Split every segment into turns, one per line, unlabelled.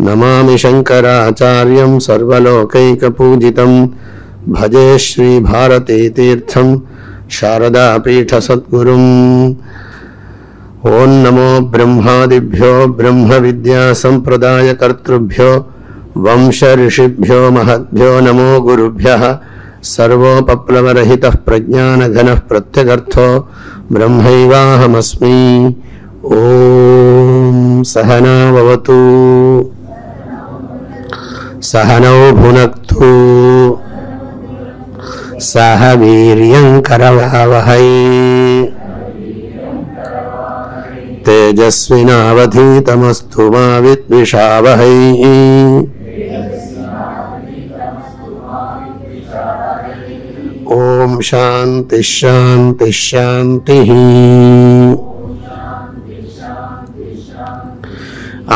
नमामि शङ्कराचार्यं सर्वलोकैकपूजितं। भजे श्रीभारतीतीर्थं शारदापीठसद्गुरुम्। ॐ नमो ब्रह्मादिभ्यो ब्रह्मविद्यासम्प्रदायकर्तृभ्यो वंशऋषिभ्यो महद्भ्यो नमो गुरुभ्यः सर्वोपप्लवरहितः प्रज्ञानघनः प्रत्यगर्थो ब्रह्मैवाहमस्मि। ॐ सहना भवतु। सहनौ भुनक्तु। सह वीर्यङ्करवावहै। तेजस्विनावधीतमस्तु मा विद्विषावहै ॐ शान्तिः शान्तिः शान्तिः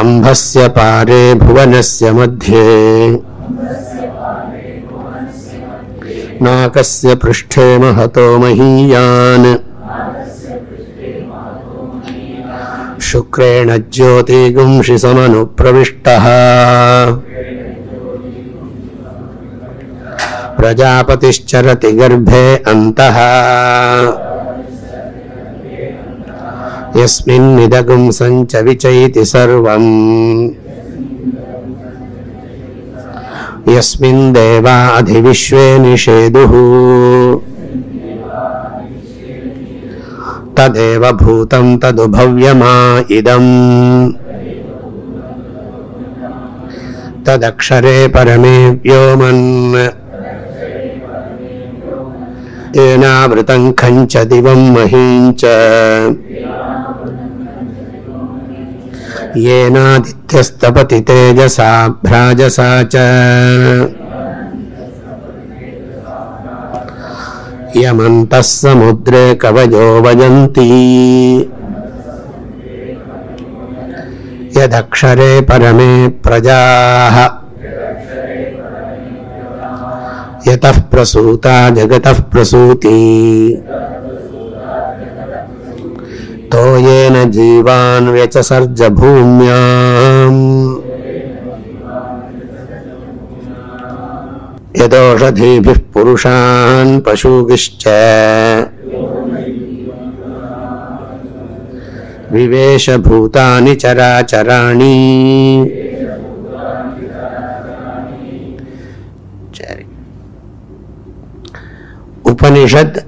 अम्भस्य पारे भुवनस्य मध्ये। नाकस्य पृष्ठे महतो महीयान्। शुक्रेण ज्योतिगुंषि समनुप्रविष्टः। प्रजापतिश्चरति गर्भे अन्तः। यस्मिन्निदगुं सञ्च विचैति सर्वम्। यस्मिन् देवा अधिविश्वे निषेदुः तदेव भूतं तदुभव्यमा इदम्। तदक्षरे परमे व्योमन् ఏనావృతం కంచ దివం మహీంచ. ఏనాదిత్యస్తపతి తేజసా భ్రాజసా చ. యమంతః సముద్రే కవజో వజంతి యదక్షరే పరమే ప్రజా. यतः प्रसूता जगतः प्रसूति। तो येन जीवान् व्यचसर्ज भूम्याम् यदोषधीभिः पुरुषान् पशुभिश्च। विवेशभूतानि चराचराणि। உபனிஷத்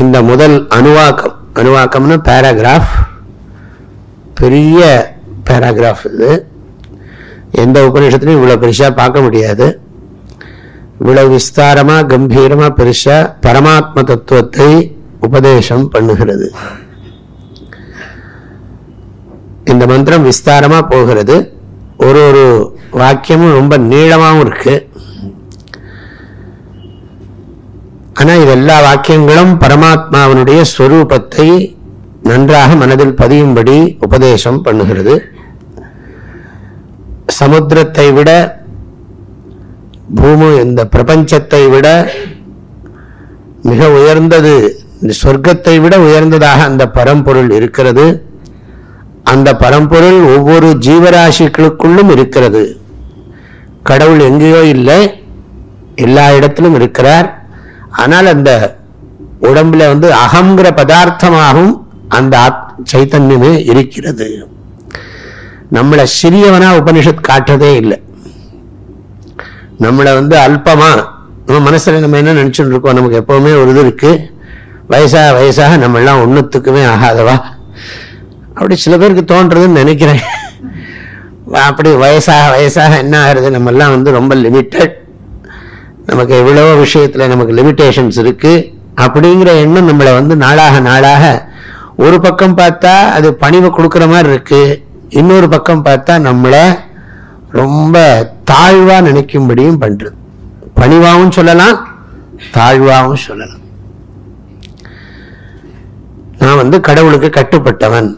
இந்த முதல் அணுவாக்கம். அணுவாக்கம்னு பேராகிராஃப் பெரிய பேராகிராஃப் இது. எந்த உபநிஷத்துலையும் இவ்வளோ பெருசாக பார்க்க முடியாது. இவ்வளோ விஸ்தாரமாக கம்பீரமாக பெருசாக பரமாத்ம தத்துவத்தை உபதேசம் பண்ணுகிறது. இந்த மந்திரம் விஸ்தாரமாக போகிறது. ஒரு ஒரு வாக்கியமும் ரொம்ப நீளமாகவும் இருக்குது ஆனா இது எல்லா வாக்கியங்களும் பரமாத்மாவினுடைய ஸ்வரூபத்தை நன்றாக மனதில் பதியும்படி உபதேசம் பண்ணுகிறது. சமுத்திரத்தை விட பூமி இந்த பிரபஞ்சத்தை விட மிக உயர்ந்தது சொர்க்கத்தை விட உயர்ந்ததாக அந்த பரம்பொருள் இருக்கிறது. அந்த பரம்பொருள் ஒவ்வொரு ஜீவராசிகளுக்குள்ளும் இருக்கிறது. கடவுள் எங்கேயோ இல்லை எல்லா இடத்திலும் இருக்கிறார். ஆனால் அந்த உடம்புல வந்து அகங்கிற பதார்த்தமாகவும் அந்த ஆத்- சைத்தன்யமே இருக்கிறது. நம்மளை சிறியவனா உபனிஷத் காட்டுறதே இல்லை. நம்மளை வந்து அல்பமா நம்ம மனசுல நம்ம என்ன நினைச்சுட்டு இருக்கோம் நமக்கு எப்பவுமே ஒரு இது இருக்கு. வயசாக வயசாக நம்ம எல்லாம் ஒன்றுத்துக்குமே ஆகாதவா? அப்படி சில பேருக்கு தோன்றதுன்னு நினைக்கிறேன். அப்படி வயசாக வயசாக என்ன ஆகுறது? நம்ம எல்லாம் வந்து ரொம்ப லிமிட்டட் நமக்கு எவ்வளவோ விஷயத்தில் நமக்கு லிமிட்டேஷன்ஸ் இருக்குது அப்படிங்கிற எண்ணம் நம்மளை வந்து நாளாக நாளாக ஒரு பக்கம் பார்த்தா அது பணிவை கொடுக்குற மாதிரி இருக்குது இன்னொரு பக்கம் பார்த்தா நம்மளை ரொம்ப தாழ்வாக நினைக்கும்படியும் பண்ணுறது பணிவாகவும் சொல்லலாம் தாழ்வாகவும் சொல்லலாம். நான் வந்து கடவுளுக்கு கட்டுப்பட்டவன்.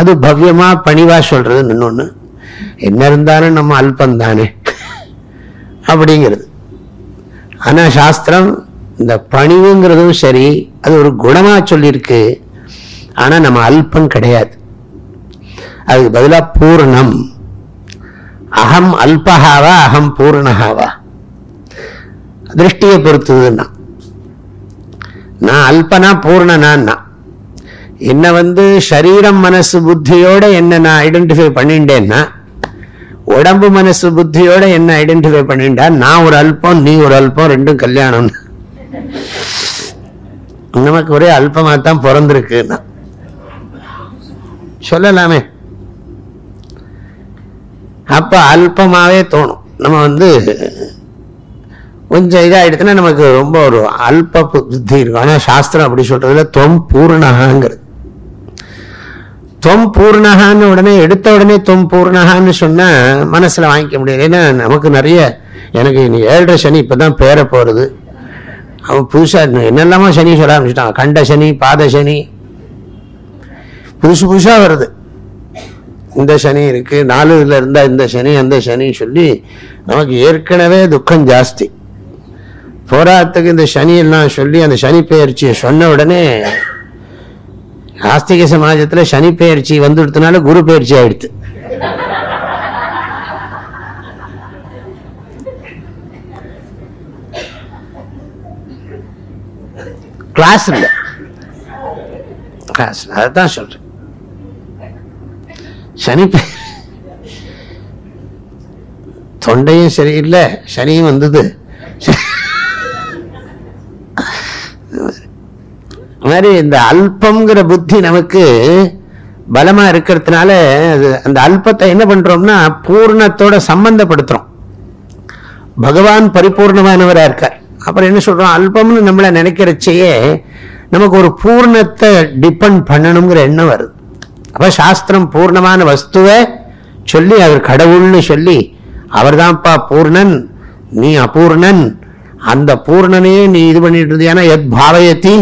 அது பவ்யமாக பணிவாக சொல்கிறதுன்னு இன்னொன்று என்ன இருந்தாலும் நம்ம அல்பந்தானே அப்படிங்கிறது. ஆனால் சாஸ்திரம் இந்த பணிவுங்கிறதும் சரி அது ஒரு குணமாக சொல்லியிருக்கு. ஆனால் நம்ம அல்பம் கிடையாது. அதுக்கு பதிலாக பூர்ணம். அகம் அல்பஹாவா அகம் பூர்ணஹாவா. திருஷ்டியை பொறுத்ததுன்னா. நான் அல்பனா பூர்ணனான்னா. என்ன வந்து சரீரம் மனசு புத்தியோட என்ன நான் ஐடென்டிஃபை பண்ணிட்டேன்னா உடம்பு மனசு புத்தியோட என்ன ஐடென்டிஃபை பண்ணிட்டா நான் ஒரு அல்பம் நீ ஒரு அல்பம் ரெண்டும் கல்யாணம். நமக்கு ஒரே அல்பமாக தான் பிறந்திருக்குன்னா. சொல்லலாமே. அப்ப அல்பமாகவே தோணும். நம்ம வந்து கொஞ்சம் இதாகிடுச்சுன்னா நமக்கு ரொம்ப ஒரு அல்ப புத்தி இருக்கும். ஆனால் சாஸ்திரம் அப்படி சொல்றதுல தொம் பூர்ணகாங்கிறது தொம் பூர்ணகான்னு உடனே எடுத்த உடனே தொம் பூர்ணகான்னு சொன்னால் மனசில் வாங்கிக்க முடியாது. ஏன்னா நமக்கு நிறைய எனக்கு இனி ஏழரை சனி இப்போ தான் பேர போகிறது அவன் புதுசாக என்னெல்லாமோ சனி சொல்ல ஆரம்பிச்சிட்டான். கண்ட சனி பாத சனி. புதுசு புதுசாக வருது. இந்த சனி இருக்குது நாலு இதில் இருந்தால் இந்த சனி அந்த சனி சொல்லி நமக்கு ஏற்கனவே துக்கம் ஜாஸ்தி. போராட்டத்துக்கு இந்த சனி எல்லாம் சொல்லி அந்த சனி பெயர்ச்சியை சொன்ன உடனே நாஸ்திக சமாஜத்தில் சனி பெயர்ச்சி வந்துடுறதுனால குரு பெயர்ச்சி ஆயிடுத்து. கிளாஸ் இல்லை. கிளாஸ் அதான் சொல்றேன். சனி தொண்டையும் சரியில்லை சனியும் வந்தது. மாதிரி இந்த அல்பங்கிற புத்தி நமக்கு பலமாக இருக்கிறதுனால அது அந்த அல்பத்தை என்ன பண்ணுறோம்னா பூர்ணத்தோட சம்பந்தப்படுத்துகிறோம் பகவான் பரிபூர்ணமானவராக இருக்கார். அப்புறம் என்ன சொல்கிறோம் அல்பம்னு நம்மளை நினைக்கிறச்சேயே நமக்கு ஒரு பூர்ணத்தை டிபெண்ட் பண்ணணுங்கிற எண்ணம் வருது. அப்போ சாஸ்திரம் பூர்ணமான வஸ்துவை சொல்லி அவர் கடவுள்னு சொல்லி அவர்தான்ப்பா பூர்ணன் நீ அபூர்ணன் அந்த பூர்ணனையே நீ இது பண்ணிட்டு இருந்தியானா? எத் பாவயத்தி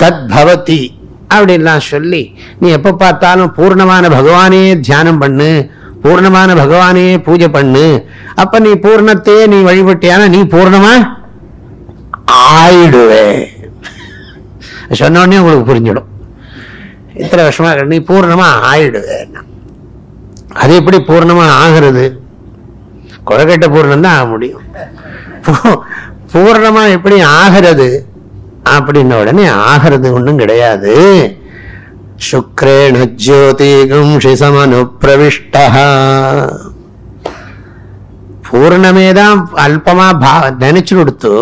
தத் பவதி அப்படின்லாம் சொல்லி நீ எப்போ பார்த்தாலும் பூர்ணமான பகவானே தியானம் பண்ணு பூர்ணமான பகவானே பூஜை பண்ணு. அப்போ நீ பூர்ணத்தையே நீ வழிபட்டியான நீ பூர்ணமா ஆயிடுவே. சொன்ன உடனே உங்களுக்கு புரிஞ்சிடும். இத்தனை வருஷமா நீ பூர்ணமா ஆயிடுவே. அது எப்படி பூர்ணமா ஆகிறது? குழக்கட்ட பூர்ணம் தான் ஆக முடியும். பூர்ணமாக பூர்ணமா எப்படி ஆகிறது? அப்படின்ன உடனே ஆகிறது ஒன்றும் கிடையாது. சுக்ரேண ஜோதிகம் ஷிசமனு பிரவிஷ்டா பூர்ணமே தான் அல்பமாக பா நினைச்சு கொடுத்து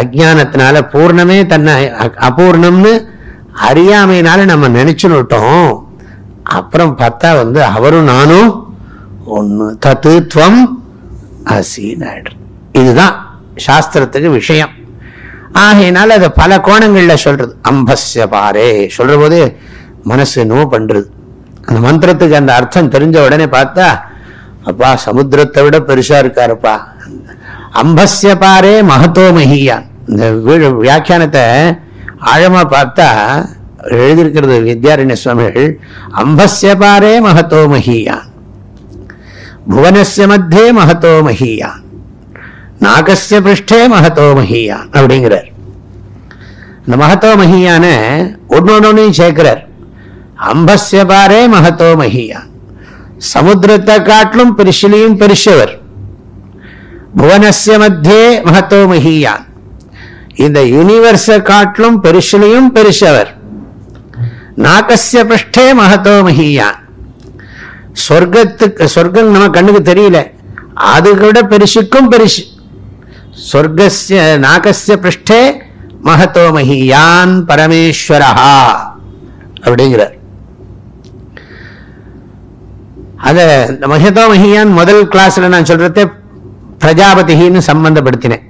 அஜானத்தினால பூர்ணமே தன்னை அபூர்ணம்னு அறியாமையினால நம்ம நினைச்சுட்டோம் அப்புறம் பார்த்தா வந்து அவரும் நானும் ஒன்று தத்துவம் அசினாடு இதுதான் சாஸ்திரத்துக்கு விஷயம். ஆகையினால அதை பல கோணங்களில் சொல்றது. அம்பஸ்ய பாரே. சொல்ற போது மனசு நோ பண்றது. அந்த மந்திரத்துக்கு அந்த அர்த்தம் தெரிஞ்ச உடனே பார்த்தா அப்பா சமுத்திரத்தை விட பெருசா இருக்காருப்பா. அம்பஸ்ய பாரே மகத்தோ மகியான். இந்த வீ- வியாக்கியானத்தை ஆழமா பார்த்தா எழுதியிருக்கிறது வித்யாரண்ய சுவாமிகள் அம்பஸ்ய பாரே மகத்தோ மகியான். புவனஸ்ய மத்தியே மகத்தோ மகியான். நாகஸ்ய பிருஷ்டே மகத்தோ மகியான் அப்படிங்கிறார். இந்த மகத்தோ மகியான ஒன்னொன்னையும் சேர்க்கிறார். அம்பஸ்ய பாரே மகத்தோ மகியான் சமுத்திரத்தை காட்டிலும் பெருசிலையும் பெருசவர் புவனஸ்ய மத்தியே மகத்தோ மகியான் இந்த யூனிவர்ஸை காட்டிலும் பெருசிலையும் பெருசவர் நாகசிய பிருஷ்டே மகத்தோ மகியான் சொர்க்கத்துக்கு சொர்க்கம் நம்ம கண்ணுக்கு தெரியல. அது கூட பெருசுக்கும் பெருசு சொர்க்கஸ்ய நாகஸ்ய பிருஷ்டே மகத்தோ மகியான் பரமேஸ்வரஹா அப்படிங்கிறார். அத இந்த மகத்தோ மகியான் முதல் கிளாஸ்ல நான் சொல்றத பிரஜாபதின்னு சம்பந்தப்படுத்தினேன்.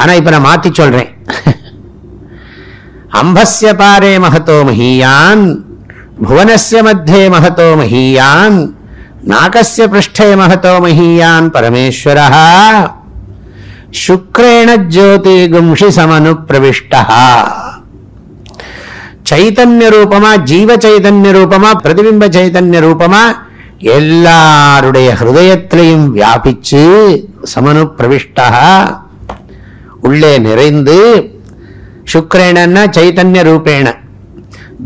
ஆனா இப்ப நான் மாத்தி சொல்றேன். அம்பஸ்ய பாரே மகத்தோ மகியான் புவனஸ்ய மத்தியே மகத்தோ மகியான் நாகஸ்ய பிருஷ்டே மகத்தோ மகியான் பரமேஸ்வரः சுக்ரேண ஜோதி கும்ஷி சமனு பிரவிஷ்டா சைதன்ய ரூபமா ஜீவ சைதன்ய ரூபமா பிரதிபிம்ப சைதன்ய ரூபமா எல்லாருடைய ஹிருதயத்திலையும் வியாபிச்சு சமனு பிரவிஷ்டா உள்ளே நிறைந்து சுக்ரேணன்னா சைத்தன்ய ரூபேண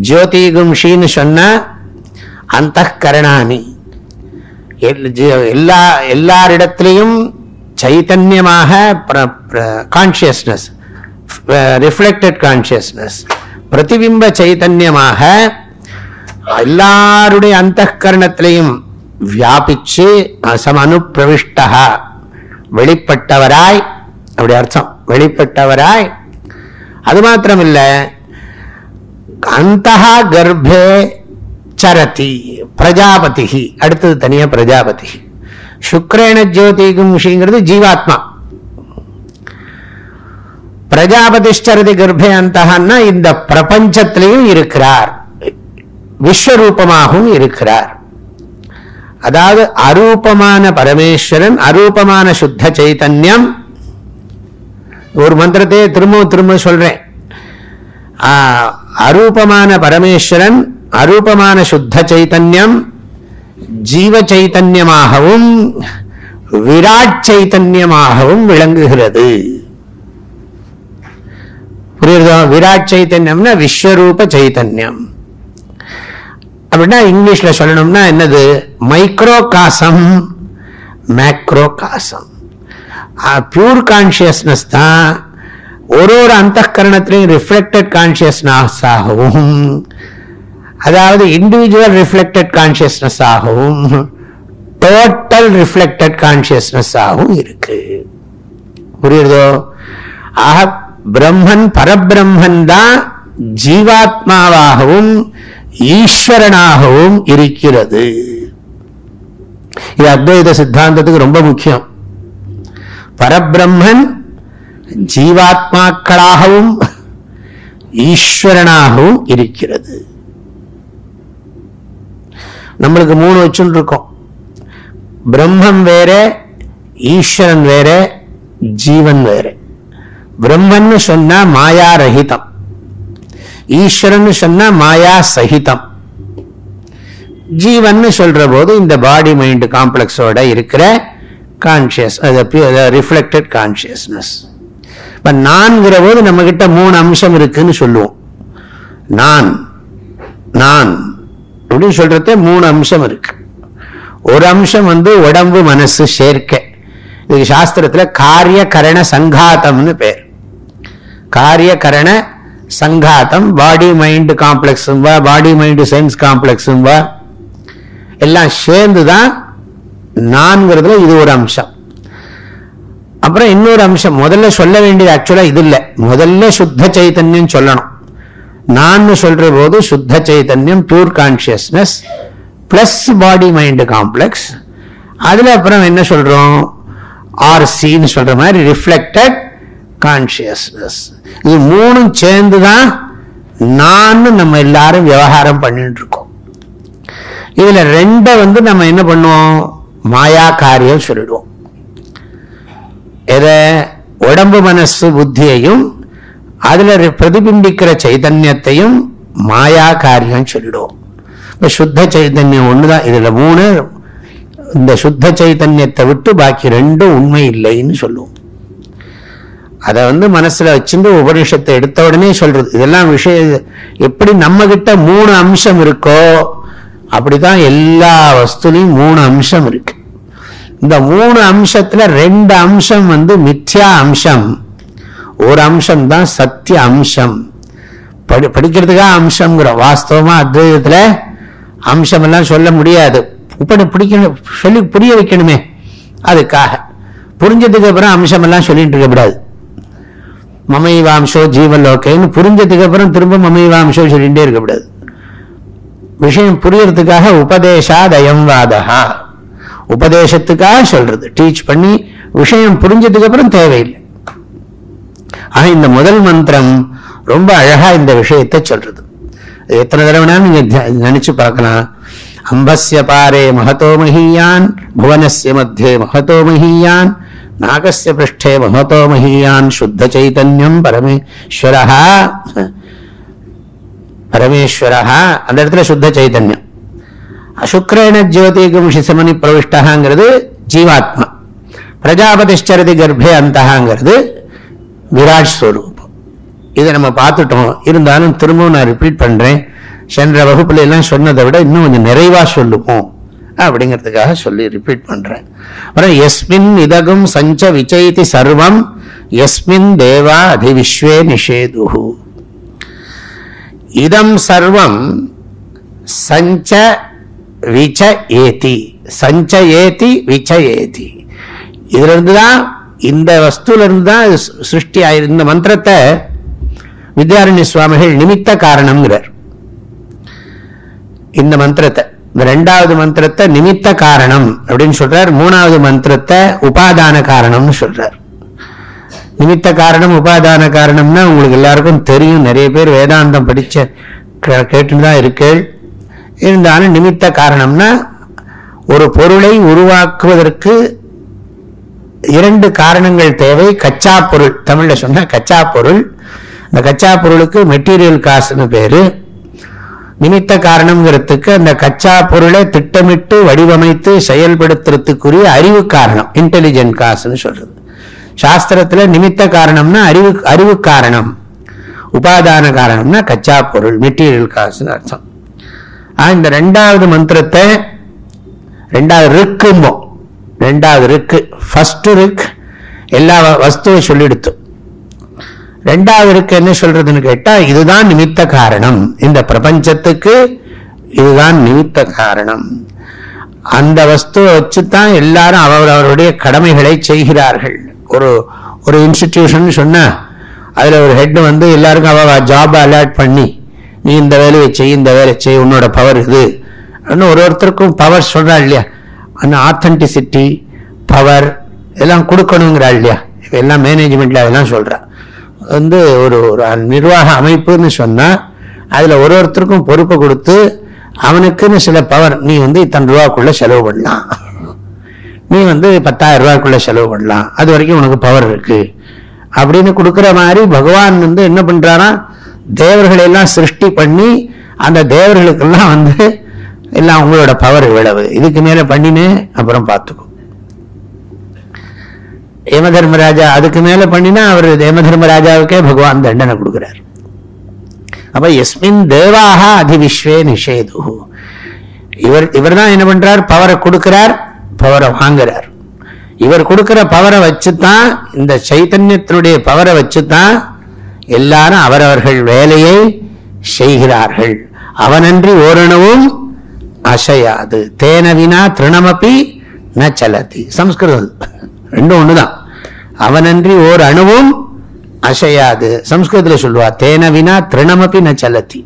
ஜோதி கும்ஷின்னு சொன்ன அந்த கரணானி எல்லா எல்லாரிடத்திலையும் சைத்தன்யமாக கான்சியஸ்னஸ் ரிஃப்ளெக்டட் கான்சியஸ்னஸ் பிரதிபிம்ப சைத்தன்யமாக எல்லாருடைய அந்த கரணத்திலையும் வியாபிச்சு சமனு பிரவிஷ்டா வெளிப்பட்டவராய் அப்படி அர்த்தம் வெளிப்பட்டவராய். அது மாத்திரமில்ல அந்த கர்ப்பே சரதி பிரஜாபதி அடுத்தது தனியா பிரஜாபதி சுக்ரேண ஜோதிகும்ஷிங்கிறது ஜீவாத்மா பிரஜாபதிஷ்டரதி கர்ப்பே அந்தகன்னா இந்த பிரபஞ்சத்திலையும் இருக்கிறார் விஸ்வரூபமாகவும் இருக்கிறார் அதாவது அரூபமான பரமேஸ்வரன் அரூபமான சுத்த சைத்தன்யம் ஒரு மந்திரத்தையே திரும்ப திரும்ப சொல்றேன். அரூபமான பரமேஸ்வரன் அரூபமான சுத்த சைத்தன்யம் ஜீவ சைத்தன்யமாகவும் விராட் சைத்தன்யமாகவும் விளங்குகிறது. புரியுதா விராட் சைத்தன்யம்னா விஸ்வரூப சைத்தன்யம் அப்படின்னா இங்கிலீஷ்ல சொல்லணும்னா என்னது? மைக்ரோ காசம் மேக்ரோ காசம் பியூர் கான்சியஸ்னஸ் தான் ஒரு ஒரு அந்த கரணத்திலையும் ரிஃப்ளெக்டட் கான்சியஸ்னஸ் ஆகவும் அதாவது இண்டிவிஜுவல் ரிஃப்ளெக்டட் கான்சியஸ்னஸ் ஆகவும் டோட்டல் ரிஃப்ளெக்டட் கான்சியஸ்னஸ் ஆகவும் இருக்கு. புரியுறதோ ஆக பிரம்மன் பரபிரம்மன் தான் ஜீவாத்மாவாகவும் ஈஸ்வரனாகவும் இருக்கிறது. இது அத்வைத சித்தாந்தத்துக்கு ரொம்ப முக்கியம். பரபிரம்மன் ஜீவாத்மாக்களாகவும் ஈஸ்வரனாகவும் இருக்கிறது. நம்மளுக்கு மூணு வச்சுன்னு இருக்கோம். பிரம்மம் வேற ஈஸ்வரன் வேற ஜீவன் வேற. பிரம்மன்னு சொன்னா மாயா ரஹிதம். ஈஸ்வரன் சொன்னா மாயா சகிதம். ஜீவன் சொல்ற போது இந்த பாடி மைண்ட் காம்ப்ளெக்ஸோட இருக்கிற கான்சியஸ் ரிஃப்ளெக்டட் கான்சியஸ்னஸ் இப்ப நான்கிற போது நம்ம கிட்ட மூணு அம்சம் இருக்குன்னு சொல்லுவோம். நான் நான் அப்படின்னு சொல்றத மூணு அம்சம் இருக்கு. ஒரு அம்சம் வந்து உடம்பு மனசு சேர்க்கை. இதுக்கு சாஸ்திரத்துல காரிய கரண சங்காத்தம்னு பேர். காரிய கரண சங்காத்தம் பாடி மைண்டு காம்ப்ளெக்ஸும் வா பாடி மைண்டு சென்ஸ் காம்ப்ளெக்ஸும் வா. எல்லாம் சேர்ந்து தான் நான்கிறதுல இது ஒரு அம்சம். அப்புறம் இன்னொரு அம்சம் முதல்ல சொல்ல வேண்டியது ஆக்சுவலா இது இல்லை. முதல்ல சுத்த சைத்தன்யம் சொல்லணும். நான் சொல்ற போது சுத்த சைத்தன்யம் pure consciousness plus body mind complex அதுல அப்புறம் என்ன சொல்றோம்? ஆர்சின்னு சொல்ற மாதிரி ரிஃப்ளெக்டட் கான்சியஸ்னஸ் இது மூணும் சேர்ந்து தான் நான் நம்ம எல்லாரும் விவகாரம் பண்ணிட்டு இருக்கோம். இதுல ரெண்டை வந்து நம்ம என்ன பண்ணுவோம்? மாயா காரியம் சொல்லிடுவோம். எதை? உடம்பு மனசு புத்தியையும் அதுல பிரதிபிம்பிக்கிற சைதன்யத்தையும் மாயா காரியம் சொல்லிடுவோம் இப்ப சுத்த சைதன்யம் ஒண்ணுதான். இதுல மூணு இந்த சுத்த சைதன்யத்தை விட்டு பாக்கி ரெண்டும் உண்மை இல்லைன்னு சொல்லுவோம் அதை வந்து மனசுல வச்சுட்டு உபனிஷத்தை எடுத்த உடனே சொல்றது. இதெல்லாம் விஷயம் எப்படி நம்ம கிட்ட மூணு அம்சம் இருக்கோ அப்படிதான் எல்லா வஸ்துலையும் மூணு அம்சம் இருக்கு. இந்த மூணு அம்சத்துல ரெண்டு அம்சம் வந்து மித்யா அம்சம். ஒரு அம்சம் தான் சத்திய அம்சம். படி படிக்கிறதுக்காக அம்சம்ங்கிறோம் வாஸ்தவமா அத்வைதத்தில் அம்சம் எல்லாம் சொல்ல முடியாது. இப்படி பிடிக்கணும் சொல்லி புரிய வைக்கணுமே அதுக்காக. புரிஞ்சதுக்கு அப்புறம் அம்சமெல்லாம் சொல்லிட்டு இருக்கக்கூடாது மமைவாம்சோ ஜீவலோக்கைன்னு புரிஞ்சதுக்கு அப்புறம் திரும்ப மமைவாம்சோ சொல்லிட்டே இருக்கக்கூடாது விஷயம் புரியறதுக்காக உபதேசாதயம் வாதகா உபதேசத்துக்காக சொல்றது. டீச் பண்ணி விஷயம் புரிஞ்சதுக்கு அப்புறம் தேவையில்லை. ஆக இந்த முதல் மந்திரம் ரொம்ப அழகா இந்த விஷயத்தை சொல்றது எத்தனை தடவைனாலும் நீங்க தியா- நினைச்சு பார்க்கலாம் அம்பஸ்ய பாரே மகதோ மஹீயான் புவனஸ்ய மத்தியே மகதோ மஹீயான் நாகஸ்ய பிருஷ்டே மகதோ மஹீயான் சுத்த சைதன்யம் பரமேஸ்வரஹா பரமேஸ்வரஹா அந்த இடத்துல சுத்த சைதன்யம் சுக்ரேண ஜோதிகம் சிசமணி பிரவிஷ்டகாங்கிறது ஜீவாத்மா பிரஜாபதிஷ்சரதி கர்ப்பே அந்தகாங்கிறது விராட் ஸ்வரூபம் இதை நம்ம பார்த்துட்டோம். இருந்தாலும் திரும்பவும் நான் ரிப்பீட் பண்ணுறேன் சென்ற வகுப்புல எல்லாம் சொன்னதை விட இன்னும் கொஞ்சம் நிறைவாக சொல்லுவோம். அப்படிங்கிறதுக்காக சொல்லி ரிப்பீட் பண்ணுறேன் அப்புறம் எஸ்மின் இதகும் சஞ்ச விஜயதி சர்வம் எஸ்மின் தேவா அதிவிஸ்வே நிஷேது இதம் சர்வம் சஞ்ச விச்ச ஏதி சஞ்ச ஏதி விச்ச ஏதி. இதுலேருந்து தான் இந்த வஸ்துல இருந்து தான் சிருஷ்டி ஆயிரு இந்த மந்திரத்தை வித்யாரண்ய சுவாமிகள் நிமித்த காரணம்ங்கிறார். இந்த மந்திரத்தை இந்த ரெண்டாவது மந்திரத்தை நிமித்த காரணம் அப்படின்னு சொல்றார். மூணாவது மந்திரத்தை உபாதான காரணம்னு சொல்றார். நிமித்த காரணம் உபாதான காரணம்னா உங்களுக்கு எல்லாருக்கும் தெரியும். நிறைய பேர் வேதாந்தம் படிச்ச கே- கேட்டுன்னு தான் இருக்கேள். இருந்தாலும் நிமித்த காரணம்னா ஒரு பொருளை உருவாக்குவதற்கு இரண்டு காரணங்கள் தேவை. கச்சா பொருள் தமிழில் சொன்னால் கச்சா பொருள். அந்த கச்சா பொருளுக்கு மெட்டீரியல் காசுன்னு பேர். நிமித்த காரணங்கிறதுக்கு அந்த கச்சா பொருளை திட்டமிட்டு வடிவமைத்து செயல்படுத்துறதுக்குரிய அறிவு காரணம் இன்டெலிஜென்ட் காசுன்னு சொல்றது. சாஸ்திரத்தில் நிமித்த காரணம்னா அறிவு அறிவு காரணம். உபாதான காரணம்னா கச்சா பொருள் மெட்டீரியல் காசுன்னு அர்த்தம். ஆஹ் இந்த ரெண்டாவது மந்திரத்தை ரெண்டாவது ரிக்கும்போம். ரெண்டாவது ரிக்கு ஃபஸ்ட்டு ரிக் எல்லா வ- வஸ்துவை சொல்லிடுத்து. ரெண்டாவது ரிக்கு என்ன சொல்றதுன்னு கேட்டால் இதுதான் நிமித்த காரணம். இந்த பிரபஞ்சத்துக்கு இதுதான் நிமித்த காரணம். அந்த வஸ்துவை வச்சுதான் எல்லாரும் அவரவருடைய கடமைகளை செய்கிறார்கள். ஒரு ஒரு இன்ஸ்டிடியூஷன் சொன்னால் அதில் ஒரு ஹெட் வந்து எல்லாருக்கும் அவ ஜாபை அலாட் பண்ணி நீ இந்த வேலையை செய் இந்த வேலையை செய் உன்னோட பவர் இது. அப்படின்னு ஒரு ஒருத்தருக்கும் பவர் சொல்கிறா இல்லையா? அந்த ஆத்தன்டிசிட்டி பவர் எல்லாம் கொடுக்கணுங்கிறா இல்லையா? இப்ப எல்லாம் அதெல்லாம் சொல்கிறாள் வந்து ஒரு ஒரு நிர்வாக அமைப்புன்னு சொன்னால் அதில் ஒரு ஒருத்தருக்கும் பொறுப்பை கொடுத்து அவனுக்குன்னு சில பவர் நீ வந்து இத்தனை ரூபாக்குள்ளே செலவு பண்ணலாம். நீ வந்து பத்தாயிரம் ரூபாய்க்குள்ளே செலவு பண்ணலாம். அது வரைக்கும் உனக்கு பவர் இருக்குது அப்படின்னு கொடுக்குற மாதிரி பகவான் வந்து என்ன பண்ணுறான்னா தேவர்களையெல்லாம் சிருஷ்டி பண்ணி அந்த தேவர்களுக்கெல்லாம் வந்து எல்லாம் உங்களோட பவர் இவ்வளவு. இதுக்கு மேல பண்ணினேன் அப்புறம் பார்த்துக்கும் ஏம தர்மராஜா அதுக்கு மேல பண்ணினா அவர் ஏம தர்மராஜாவுக்கே பகவான் தண்டனை கொடுக்கிறார். அப்ப எஸ்மின் தேவாக அதிவிஸ்வே நிஷேது இவர் இவர் தான் என்ன பண்றார்? பவரை கொடுக்கிறார் பவரை வாங்குறார். இவர் கொடுக்குற பவரை வச்சுதான் இந்த சைத்தன்யத்தினுடைய பவரை வச்சுதான் எல்லாரும் அவரவர்கள் வேலையை செய்கிறார்கள். அவனன்றி ஓரணவும் அசையாது தேனவினா திருணமப்பி ந சலதி. சம்ஸ்கிருதம். ரெண்டும் ஒண்ணுதான். அவனன்றி ஓர் அணுவும் அசையாது சம்ஸ்கிருதத்தில் சொல்லுவா தேனவினா திருணமப்பி ந சலத்தி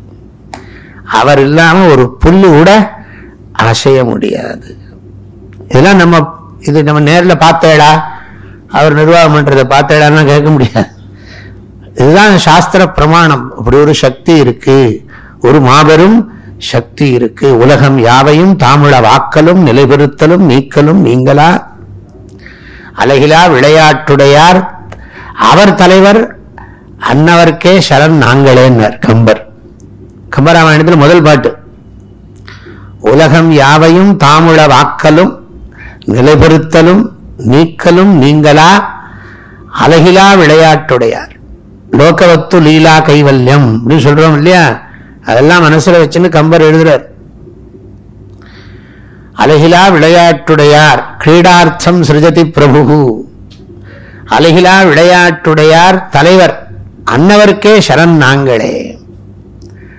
அவர் இல்லாம ஒரு புல்லு கூட அசைய முடியாது. இதெல்லாம் நம்ம இது நம்ம நேர்ல பார்த்தேடா. அவர் நிர்வாகம் பண்றதை பார்த்தேடான்னா கேட்க முடியாது. இதுதான் சாஸ்திர பிரமாணம். அப்படி ஒரு சக்தி இருக்கு. ஒரு மாபெரும் சக்தி இருக்கு. உலகம் யாவையும் தாமுள வாக்கலும் நிலைபெறுத்தலும் நீக்கலும் நீங்களா? அழகிலா விளையாட்டுடையார். அவர் தலைவர் அன்னவர்க்கே சரண் நாங்களேன்னர் கம்பர். கம்பராமாயணத்தில் முதல் பாட்டு. உலகம் யாவையும் தாமுள வாக்கலும் நிலைபெறுத்தலும் நீக்கலும் நீங்களா? அழகிலா விளையாட்டுடையார். லோகவத்து லீலா கைவல்யம் அப்படின்னு சொல்றோம் இல்லையா? அதெல்லாம் மனசுல வச்சுன்னு கம்பர் எழுதுறார். அழகிலா விளையாட்டுடையார் கிரீடார்த்தம் சிருஜதி பிரபு. அழகிலா விளையாட்டுடையார் தலைவர் அன்னவர்க்கே சரண் நாங்களே.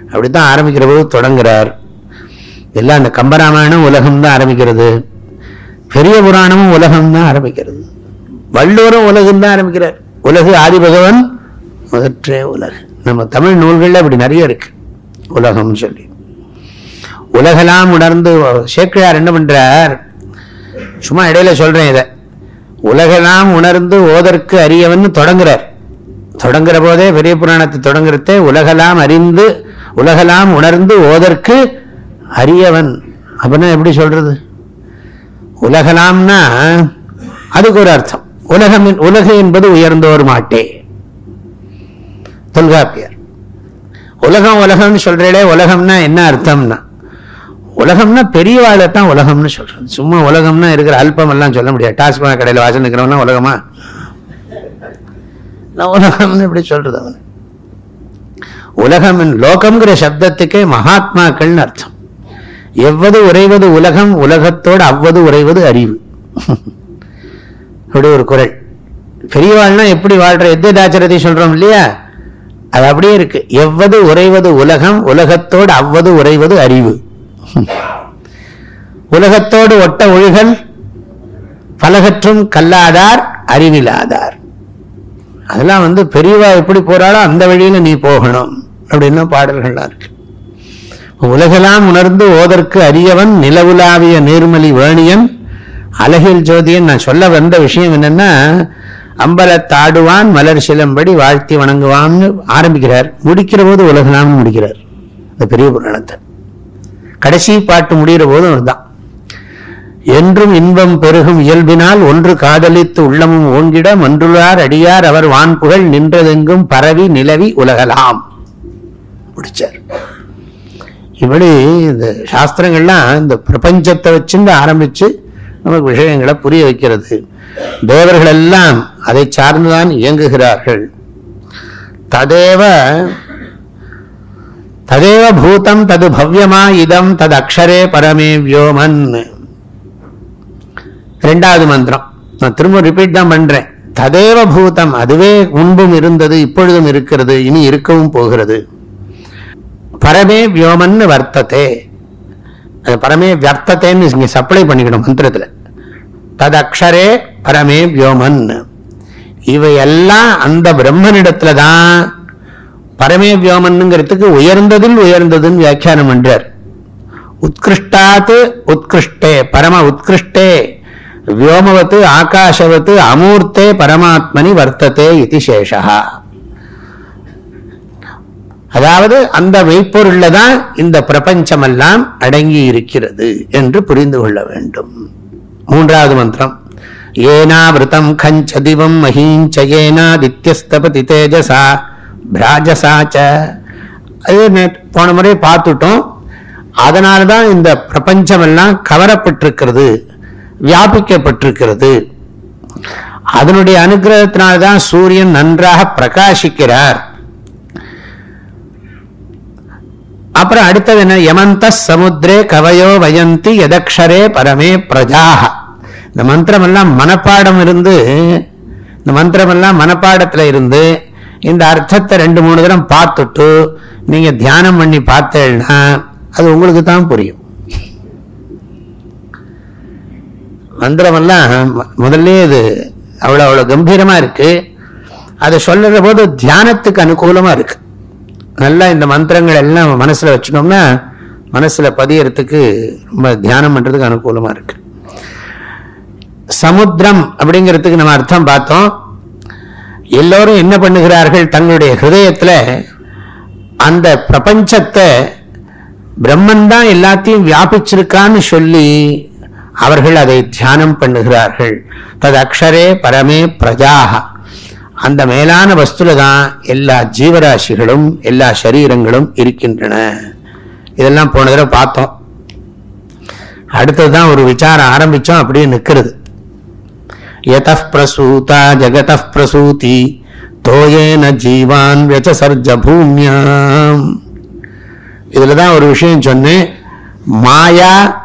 அப்படித்தான் ஆரம்பிக்கிற போது தொடங்குறார். எல்லாம் அந்த கம்பராமாயணம் உலகம் தான் ஆரம்பிக்கிறது. பெரிய புராணமும் உலகம்தான் ஆரம்பிக்கிறது. வள்ளுவரும் உலகம் தான் ஆரம்பிக்கிறார். உலகு ஆதிபகவன் முதற்றே உலகு. நம்ம தமிழ் நூல்கள்ல அப்படி நிறைய இருக்கு. உலகம்னு சொல்லி. உலகெல்லாம் உணர்ந்து சேக்கிழார் என்ன பண்றார்? சும்மா இடையில சொல்றேன் இதை. உலகெல்லாம் உணர்ந்து ஓதற்கு அறியவன் தொடங்குறார். தொடங்குற போதே பெரிய புராணத்தை தொடங்குறதே உலகெல்லாம் அறிந்து உலகெல்லாம் உணர்ந்து ஓதற்கு அறியவன் அப்படின்னா எப்படி சொல்றது? உலகலாம்னா அதுக்கு ஒரு அர்த்தம். உலகம் உலக உலகு என்பது உயர்ந்தோர் மாட்டே. தொல்காப்பியர். உலகம் உலகம்னு சொல்றேளே உலகம்னா என்ன அர்த்தம்னா? உலகம்னா பெரியவாளை தான் உலகம்னு சொல்றது சும்மா உலகம்னா இருக்கிற அல்பம் எல்லாம் சொல்ல முடியாது. டாஸ்மாக் கடையில் வாசல் நிற்கிறவனா உலகமா? நான் உலகம்னு எப்படி சொல்றது அவன்? உலகம் லோகம்ங்கிற சப்தத்துக்கே மகாத்மாக்கள்னு அர்த்தம். எவ்வது உறைவது உலகம் உலகத்தோடு அவ்வது உறைவது அறிவு. அப்படி ஒரு குரல். பெரியவாள்னா எப்படி வாழ்ற? எத்தாச்சரத்தை சொல்றோம் இல்லையா? அது அப்படியே இருக்கு. எவ்வது உறைவது உலகம் உலகத்தோடு அவ்வது உறைவது அறிவு. உலகத்தோடு ஒட்ட ஒழுகல் பலகற்றும் கல்லாதார் அறிவிலாதார். அதெல்லாம் வந்து பெரியவா எப்படி போறாளோ அந்த வழியில நீ போகணும் அப்படின்னு பாடல்கள்லாம் இருக்கு. உலகெல்லாம் உணர்ந்து ஓதற்கு அரியவன் நிலவுலாவிய நீர்மலி வேணியன். அழகில் ஜோதியன் நான் சொல்ல வந்த விஷயம் என்னன்னா அம்பலத்தாடுவான் மலர் சிலம்படி வாழ்த்தி வணங்குவான்னு ஆரம்பிக்கிறார். முடிக்கிற போது உலகெல்லாம் முடிக்கிறார். இந்த பெரிய புராணத்தை. கடைசி பாட்டு முடிகிற போதும் அதுதான். என்றும் இன்பம் பெருகும் இயல்பினால் ஒன்று காதலித்து உள்ளமும் ஓங்கிட மன்றுளார் அடியார் அவர் வான்புகழ் நின்றதெங்கும் பரவி நிலவி உலகலாம். முடிச்சார். இப்படி இந்த சாஸ்திரங்கள்லாம் இந்த பிரபஞ்சத்தை வச்சுட்டு ஆரம்பிச்சு நமக்கு விஷயங்களை புரிய வைக்கிறது. தேவர்கள் எல்லாம் அதை சார்ந்துதான் இயங்குகிறார்கள். ததேவ ததேவ பூதம் தது பவ்யமா இதம் தது அக்ஷரே பரமே வியோமன். ரெண்டாவது மந்திரம். நான் திரும்ப ரிப்பீட் தான் பண்றேன். ததேவ பூதம் அதுவே முன்பும் இருந்தது இப்பொழுதும் இருக்கிறது இனி இருக்கவும் போகிறது. பரமே வியோமன்னு வர்த்ததே அது பரமே வியர்த்தத்தேன்னு இங்கே சப்ளை பண்ணிக்கணும் மந்திரத்தில். தது அக்ஷரே பரமே வியோமன். இவையெல்லாம் அந்த பிரம்மனிடத்துல தான் பரமே வியோமன்னுங்கிறதுக்கு உயர்ந்ததில் உயர்ந்ததுன்னு வியாக்கியானம் பண்றார். உத்கிருஷ்டாத்து உத்கிருஷ்டே பரம உத்கிருஷ்டே வியோமவத்து ஆகாஷவத்து அமூர்த்தே பரமாத்மனி வர்த்ததே இது சேஷா அதாவது அந்த மெய்ப்பொருள்ல தான் இந்த பிரபஞ்சமெல்லாம் அடங்கி இருக்கிறது என்று புரிந்து கொள்ள வேண்டும். மூன்றாவது மந்திரம். ஏனாவிருத்தம் கஞ்ச திவம் மகீஞ்ச ஏனாதித்யஸ்தபதி தேஜசா பிராஜசாச்ச அது போன முறை பார்த்துட்டோம். அதனால தான் இந்த பிரபஞ்சமெல்லாம் கவரப்பட்டிருக்கிறது வியாபிக்கப்பட்டிருக்கிறது. அதனுடைய அனுகிரகத்தினால்தான் சூரியன் நன்றாக பிரகாசிக்கிறார். அப்புறம் அடுத்தது என்ன? யமந்த சமுத்திரே கவயோ வயந்தி எதக்ஷரே பரமே பிரஜாக இந்த மந்திரம் எல்லாம் மனப்பாடம் இருந்து இந்த மந்திரம் எல்லாம் மனப்பாடத்துல இருந்து இந்த அர்த்தத்தை ரெண்டு மூணு தரம் பார்த்துட்டு நீங்க தியானம் பண்ணி பார்த்தேன்னா அது உங்களுக்கு தான் புரியும். மந்திரமெல்லாம் ம- முதல்ல இது அவ்வளோ அவ்வளோ கம்பீரமா இருக்கு. அதை சொல்லுற போது தியானத்துக்கு அனுகூலமா இருக்கு. நல்லா இந்த மந்திரங்கள் எல்லாம் மனசுல வச்சுட்டோம்னா மனசுல பதியறதுக்கு ரொம்ப தியானம் பண்றதுக்கு அனுகூலமா இருக்கு. சமுத்திரம் அப்படிங்கிறதுக்கு நம்ம அர்த்தம் பார்த்தோம். எல்லோரும் என்ன பண்ணுகிறார்கள்? தங்களுடைய ஹிருதயத்துல அந்த பிரபஞ்சத்தை பிரம்மன் தான் எல்லாத்தையும் வியாபிச்சிருக்கான்னு சொல்லி அவர்கள் அதை தியானம் பண்ணுகிறார்கள். தது அக்ஷரே பரமே பிரஜாக அந்த மேலான வஸ்துல தான் எல்லா ஜீவராசிகளும் எல்லா சரீரங்களும் இருக்கின்றன. இதெல்லாம் போன தடவை பார்த்தோம். அடுத்ததுதான் ஒரு விசாரம் ஆரம்பிச்சோம் அப்படியே நிற்கிறது. யத பிரசூதா ஜகத பிரசூதி தோயேன ஜீவான் வெச்சசர்ஜ பூமியாம். இதில் தான் ஒரு விஷயம் சொன்னேன். மாயா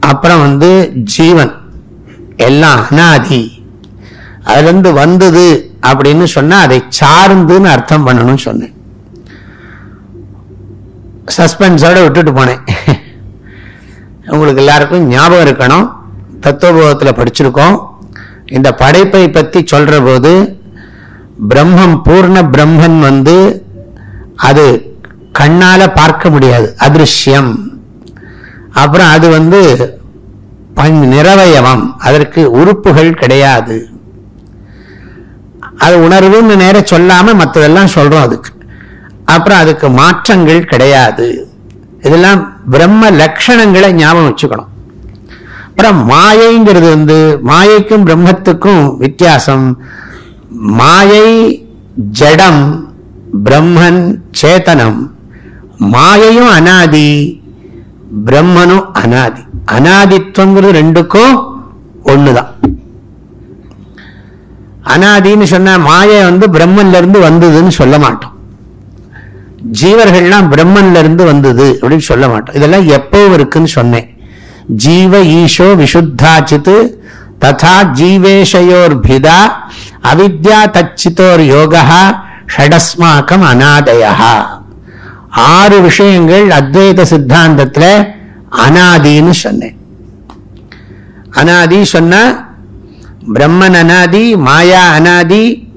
அப்புறம் வந்து ஜீவன். எல்லாம் அனாதி. அதுலேருந்து வந்தது அப்படின்னு சொன்னால் அதை சார்ந்துன்னு அர்த்தம் பண்ணணும்னு சொன்னேன். சஸ்பென்ஸோட விட்டுட்டு போனேன். உங்களுக்கு எல்லாருக்கும் ஞாபகம் இருக்கணும். தத்துவபோதத்தில் படிச்சிருக்கோம். இந்த படைப்பை பற்றி சொல்கிற போது பிரம்மம் பூர்ண பிரம்மன் வந்து அது கண்ணால் பார்க்க முடியாது. அதிருஷ்யம். அப்புறம் அது வந்து பஞ்- நிறவயவம் அதற்கு உறுப்புகள் கிடையாது. அது உணர்வுன்னு நேர சொல்லாம மற்றதெல்லாம் சொல்றோம் அதுக்கு. அப்புறம் அதுக்கு மாற்றங்கள் கிடையாது. இதெல்லாம் பிரம்ம லட்சணங்களை ஞாபகம் வச்சுக்கணும். அப்புறம் மாயைங்கிறது வந்து மாயைக்கும் பிரம்மத்துக்கும் வித்தியாசம். மாயை ஜடம் பிரம்மன் சேதனம் மாயையும் அனாதி பிரம்மனும் அனாதி. அனாதித்வங்கிறது ரெண்டுக்கும் ஒண்ணுதான். அனாதின்னு சொன்ன மாயை வந்து பிரம்மன்ல இருந்து வந்ததுன்னு சொல்ல மாட்டோம். ஜீவர்கள்லாம் பிரம்மன்ல இருந்து வந்தது அப்படின்னு சொல்ல மாட்டோம். இதெல்லாம் எப்பவும் இருக்குன்னு சொன்னேன். ஜீவ ஈஷோ விசுத்தாச்சித் ததா ஜீவேஷயோர் பிதா அவித்யா தச்சித்தோர் யோகா ஷடஸ்மாக்கம் அநாதயா ஆறு விஷயங்கள் அத்வைத சித்தாந்தத்தில் அனாதின்னு சொன்னேன். அனாதி சொன்னால் பிரம்மன் அனாதி மாயா அனாதி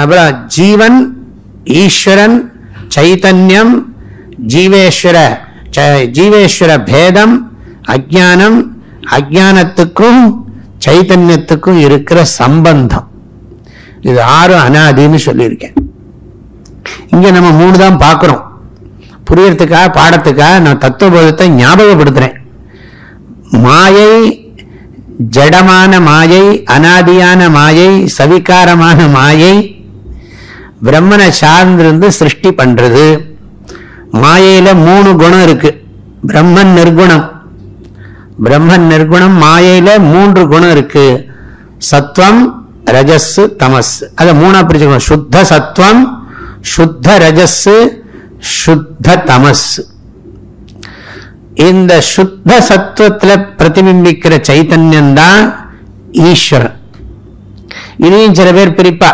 அப்புறம் ஜீவன் ஈஸ்வரன் சைத்தன்யம் ஜீவேஸ்வர ச- ஜீவேஸ்வர பேதம் அஜானம் அஜானத்துக்கும் சைத்தன்யத்துக்கும் இருக்கிற சம்பந்தம். இது ஆறு அனாதின்னு சொல்லியிருக்கேன். இங்கே நம்ம மூணு தான் பார்க்குறோம். புரியறதுக்காக பாடத்துக்காக நான் தத்துவபோதத்தை ஞாபகப்படுத்துகிறேன் மாயை ஜடமான மாயை அனாதியான மாயை சவிகாரமான மாயை பிரம்மனை சார்ந்திருந்து சிருஷ்டி பண்றது. மாயையில மூணு குணம் இருக்கு. பிரம்மன் நிர்குணம். பிரம்மன் நிர்குணம் மாயையில மூன்று குணம் இருக்கு. சத்வம் ரஜஸ் தமஸ் அதை மூணா பிரிச்சுக்கணும். சுத்த சத்வம் சுத்த ரஜஸ் சுத்த தமஸ் இந்த சுத்த சத்துவத்துல பிரதிபிம்பிக்கிற சைத்தன்யம் தான் ஈஸ்வரன். இனியும் சில பேர் பிரிப்பா.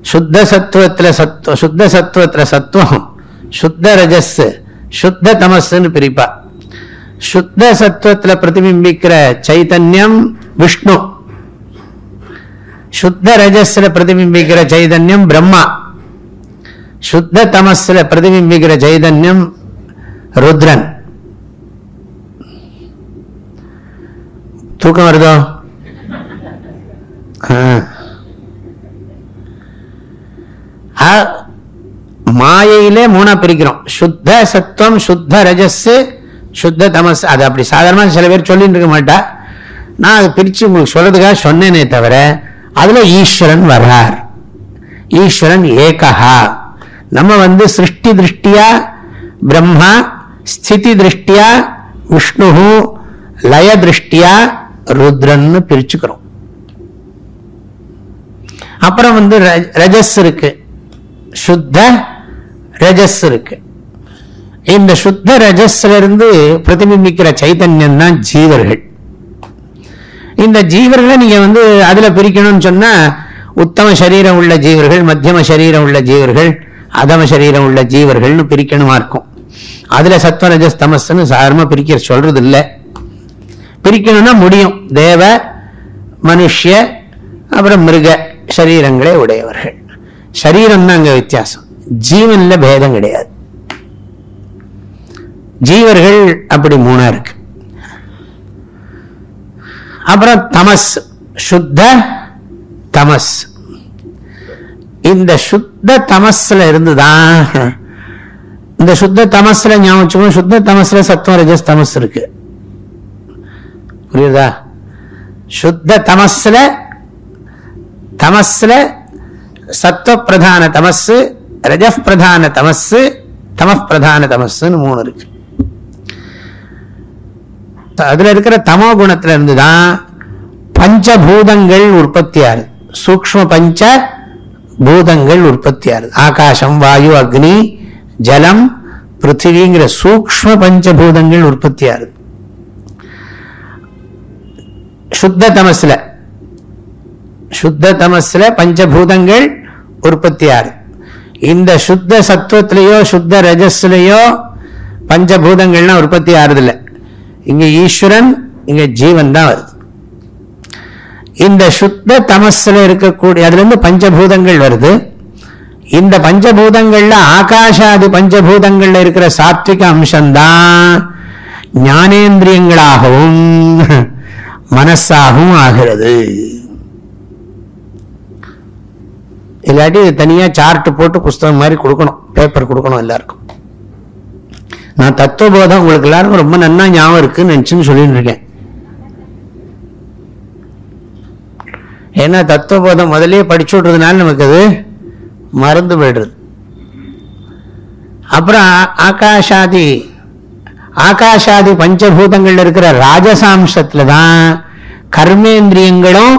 சுத்த சத்துவத்துல சத்துவ சுத்த சத்துவத்துல சத்துவம் சுத்த ரஜஸ் சுத்த தமஸ்ன்னு பிரிப்பா. சுத்த சத்துவத்துல பிரதிபிம்பிக்கிற சைத்தன்யம் விஷ்ணு. சுத்த ரஜஸ்ல பிரதிபிம்பிக்கிற சைதன்யம் பிரம்மா. சுத்த தமஸ்ல பிரதிபிம்பிக்கிற சைதன்யம் ருத்ரன். தூக்கம் வருதோ? ஆ, மாயையிலே மூணா பிரிக்கிறோம். சுத்த சத்துவம் சுத்த ரஜஸ் சுத்த தமஸ். அது அப்படி சாதாரணமா சில பேர் சொல்லிட்டு இருக்க மாட்டா. நான் அதை பிரிச்சு உங்களுக்கு சொல்றதுக்காக சொன்னேனே தவிர அதுல ஈஸ்வரன் வர்றார். ஈஸ்வரன் ஏகஹா. நம்ம வந்து சிருஷ்டி திருஷ்டியா பிரம்மா ஸ்திதி திருஷ்டியா விஷ்ணு லய திருஷ்டியா ருத்ரன்னு பிரிச்சுக்கிறோம். அப்புறம் வந்து ரஜ- ரஜஸ் இருக்கு. சுத்த ரஜஸ் இருக்கு. இந்த சுத்த ரஜஸ்ல இருந்து பிரதிபிம்பிக்கிற சைத்தன்யம் தான் ஜீவர்கள். இந்த ஜீவர்களை நீங்க வந்து அதுல பிரிக்கணும்னு சொன்னா உத்தம சரீரம் உள்ள ஜீவர்கள் மத்தியம சரீரம் உள்ள ஜீவர்கள் அதம சரீரம் உள்ள ஜீவர்கள்னு பிரிக்கணுமா இருக்கும். அதுல சத்வ ரஜஸ் தமஸ்ன்னு பிரிக்க சொல்றது இல்ல பிரிக்கணும்னா முடியும். தேவ மனுஷ அப்புறம் மிருக சரீரங்களே உடையவர்கள். சரீரம் தான் அங்க வித்தியாசம். ஜீவன்ல பேதம் கிடையாது. ஜீவர்கள் அப்படி மூணா இருக்கு. அப்புறம் தமஸ் சுத்த தமஸ். இந்த சுத்த தமஸ்ல இருந்துதான் இந்த சுத்த தமஸ்ல ஞாபகம் வச்சுக்கணும் சுத்த தமஸ்ல சத்துவம் ரஜஸ் தமஸ் இருக்கு. புரியுதா? சுத்த தமஸ்ல தமஸ்ல சத்துவ பிரதான தமசு ரஜப் பிரதான தமசு தம பிரதான தமசுன்னு மூணு இருக்கு. அதுல இருக்கிற தமோ குணத்துல இருந்துதான் பஞ்சபூதங்கள் உற்பத்தி ஆகுது. சூக்ம பஞ்ச பூதங்கள் உற்பத்தி ஆகாசம் வாயு அக்னி ஜலம் பிருத்திவிங்கிற சூக்ம பஞ்சபூதங்கள் உற்பத்தி ஆகுது சுத்த தமசுல சுத்த தமசுல பஞ்சபூதங்கள் உற்பத்தி ஆகுது இந்த சுத்த சத்துவத்திலேயோ சுத்த ரஜஸ்லயோ பஞ்சபூதங்கள்லாம் உற்பத்தி ஆறுதில்ல இங்க ஈஸ்வரன் இங்க ஜீவன் தான் வருது இந்த சுத்த தமசுல இருக்கக்கூடிய அதுல இருந்து பஞ்சபூதங்கள் வருது இந்த பஞ்சபூதங்கள்ல ஆகாஷாதி பஞ்சபூதங்கள்ல இருக்கிற சாத்விக அம்சம்தான் ஞானேந்திரியங்களாகவும் மனசாகவும் ஆகிறது. இல்லாட்டி தனியா சார்ட் போட்டு புஸ்தகம் மாதிரி கொடுக்கணும் பேப்பர் கொடுக்கணும் எல்லாருக்கும். நான் தத்துவபோதம் உங்களுக்கு எல்லாருக்கும் ரொம்ப நன்னா ஞாபகம் இருக்குன்னு நினைச்சுன்னு சொல்லிட்டு இருக்கேன். ஏன்னா தத்துவபோதம் முதலே படிச்சு விடுறதுனால நமக்கு அது மறந்து போயிடுறது. அப்புறம் ஆகாஷாதி ஆகாஷாதி பஞ்சபூதங்கள்ல இருக்கிற ராஜசாம்சத்துல தான் கர்மேந்திரியங்களும்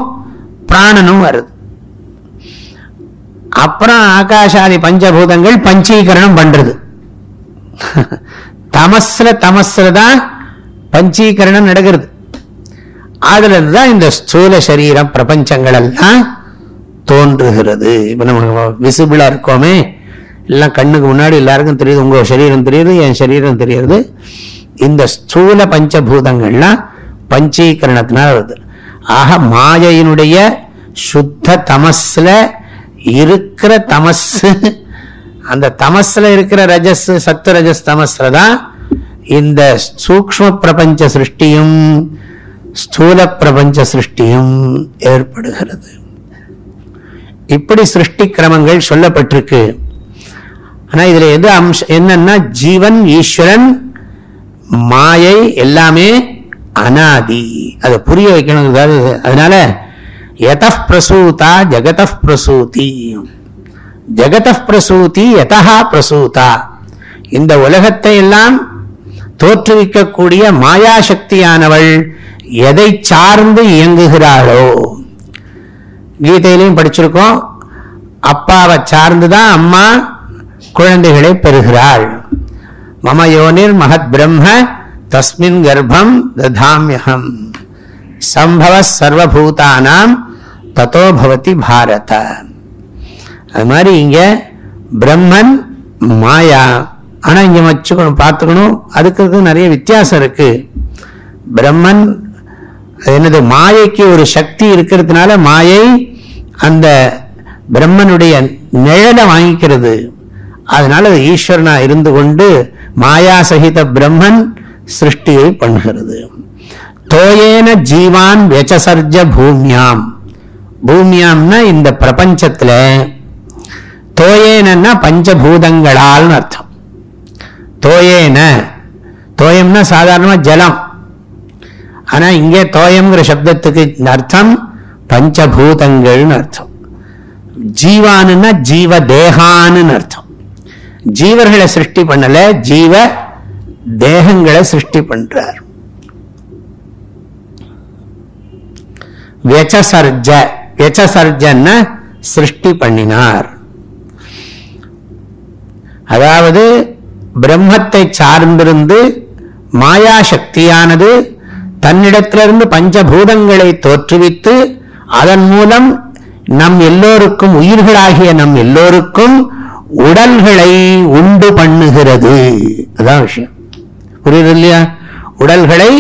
பிராணனும் வருது. அப்புறம் ஆகாஷாதி பஞ்சபூதங்கள் பஞ்சீகரணம் பண்றது. தமஸ்ல தமஸ்ல தான் பஞ்சீகரணம் நடக்கிறது. அதுல இருந்து தான் இந்த ஸ்தூல சரீரம் பிரபஞ்சங்கள் எல்லாம் தோன்றுகிறது. இப்போ நம்ம விசிபிளாக இருக்கோமே? எல்லாம் கண்ணுக்கு முன்னாடி எல்லாருக்கும் தெரியுது உங்கள் சரீரம் தெரியுது என் சரீரம் தெரியுது. இந்த ஸ்தூல பஞ்சபூதங்கள்லாம் பஞ்சீகரணத்தினால் வருது. ஆக மாயையினுடைய சுத்த தமஸில் இருக்கிற தமஸு அந்த தமஸில் இருக்கிற ரஜஸ் சத்து ரஜஸ் தமஸில் தான் இந்த சூக்ஷ்ம பிரபஞ்ச சிருஷ்டியும் ஸ்தூல பிரபஞ்ச சிருஷ்டியும் ஏற்படுகிறது. இப்படி சிருஷ்டி கிரமங்கள் சொல்லப்பட்டிருக்கு. ஆனால் இதில் எது அம்சம் என்னன்னா ஜீவன் ஈஸ்வரன் மாயை எல்லாமே அனாதி. அதை புரிய வைக்கணும். அதனால யத பிரசூதா ஜெகத பிரசூதி. ஜெகத பிரசூதி யதா பிரசூதா. இந்த உலகத்தை எல்லாம் தோற்றுவிக்கக்கூடிய மாயா சக்தியானவள் எதை சார்ந்து இயங்குகிறாளோ? கீதையிலையும் படிச்சிருக்கோம். அப்பாவை சார்ந்துதான் அம்மா குழந்தைகளை பெறுகிறாள். மம யோனிர் மகத் பிரம்ம தஸ்மின் கர்ப்பம் ததாமியகம். சம்பவ சர்வபூதானாம் ததோ பவதி பாரத. அது மாதிரி இங்கே பிரம்மன் மாயா. ஆனால் இங்கே வச்சுக்கணும் பார்த்துக்கணும். அதுக்கு நிறைய வித்தியாசம் இருக்குது பிரம்மன் என்னது? மாயைக்கு ஒரு சக்தி இருக்கிறதுனால மாயை அந்த பிரம்மனுடைய நிழலை வாங்கிக்கிறது. அதனால அது ஈஸ்வரனா இருந்து கொண்டு மாயா சகித பிரம்மன் சிருஷ்டியை பண்ணுகிறது. தோயேன ஜீவான் வெச்சசர்ஜ பூமியாம். பூமியாம்னா இந்த பிரபஞ்சத்துல தோயேனன்னா பஞ்சபூதங்களால் அர்த்தம். தோயேன தோயம்னா சாதாரணமா ஜலம். ஆனா இங்கே தோயம்ங்கிற சப்தத்துக்கு இந்த அர்த்தம் பஞ்சபூதங்கள்னு அர்த்தம். ஜீவானுன்னா ஜீவ தேகான்னு அர்த்தம். ஜீவர்களை சிருஷ்டி பண்ணலை ஜீவ தேகங்களை சிருஷ்டி பண்றார். வெச்சசர்ஜ வெச்சசர்ஜன்னா சிருஷ்டி பண்ணினார். அதாவது பிரம்மத்தை சார்ந்திருந்து மாயா சக்தியானது தன்னிடத்திலிருந்து பஞ்சபூதங்களை தோற்றுவித்து அதன் மூலம் நம் எல்லோருக்கும் உயிர்களாகிய நம் எல்லோருக்கும் உடல்களை உண்டு பண்ணுகிறது. அதான் விஷயம். புரியுது இல்லையா? உடல்களை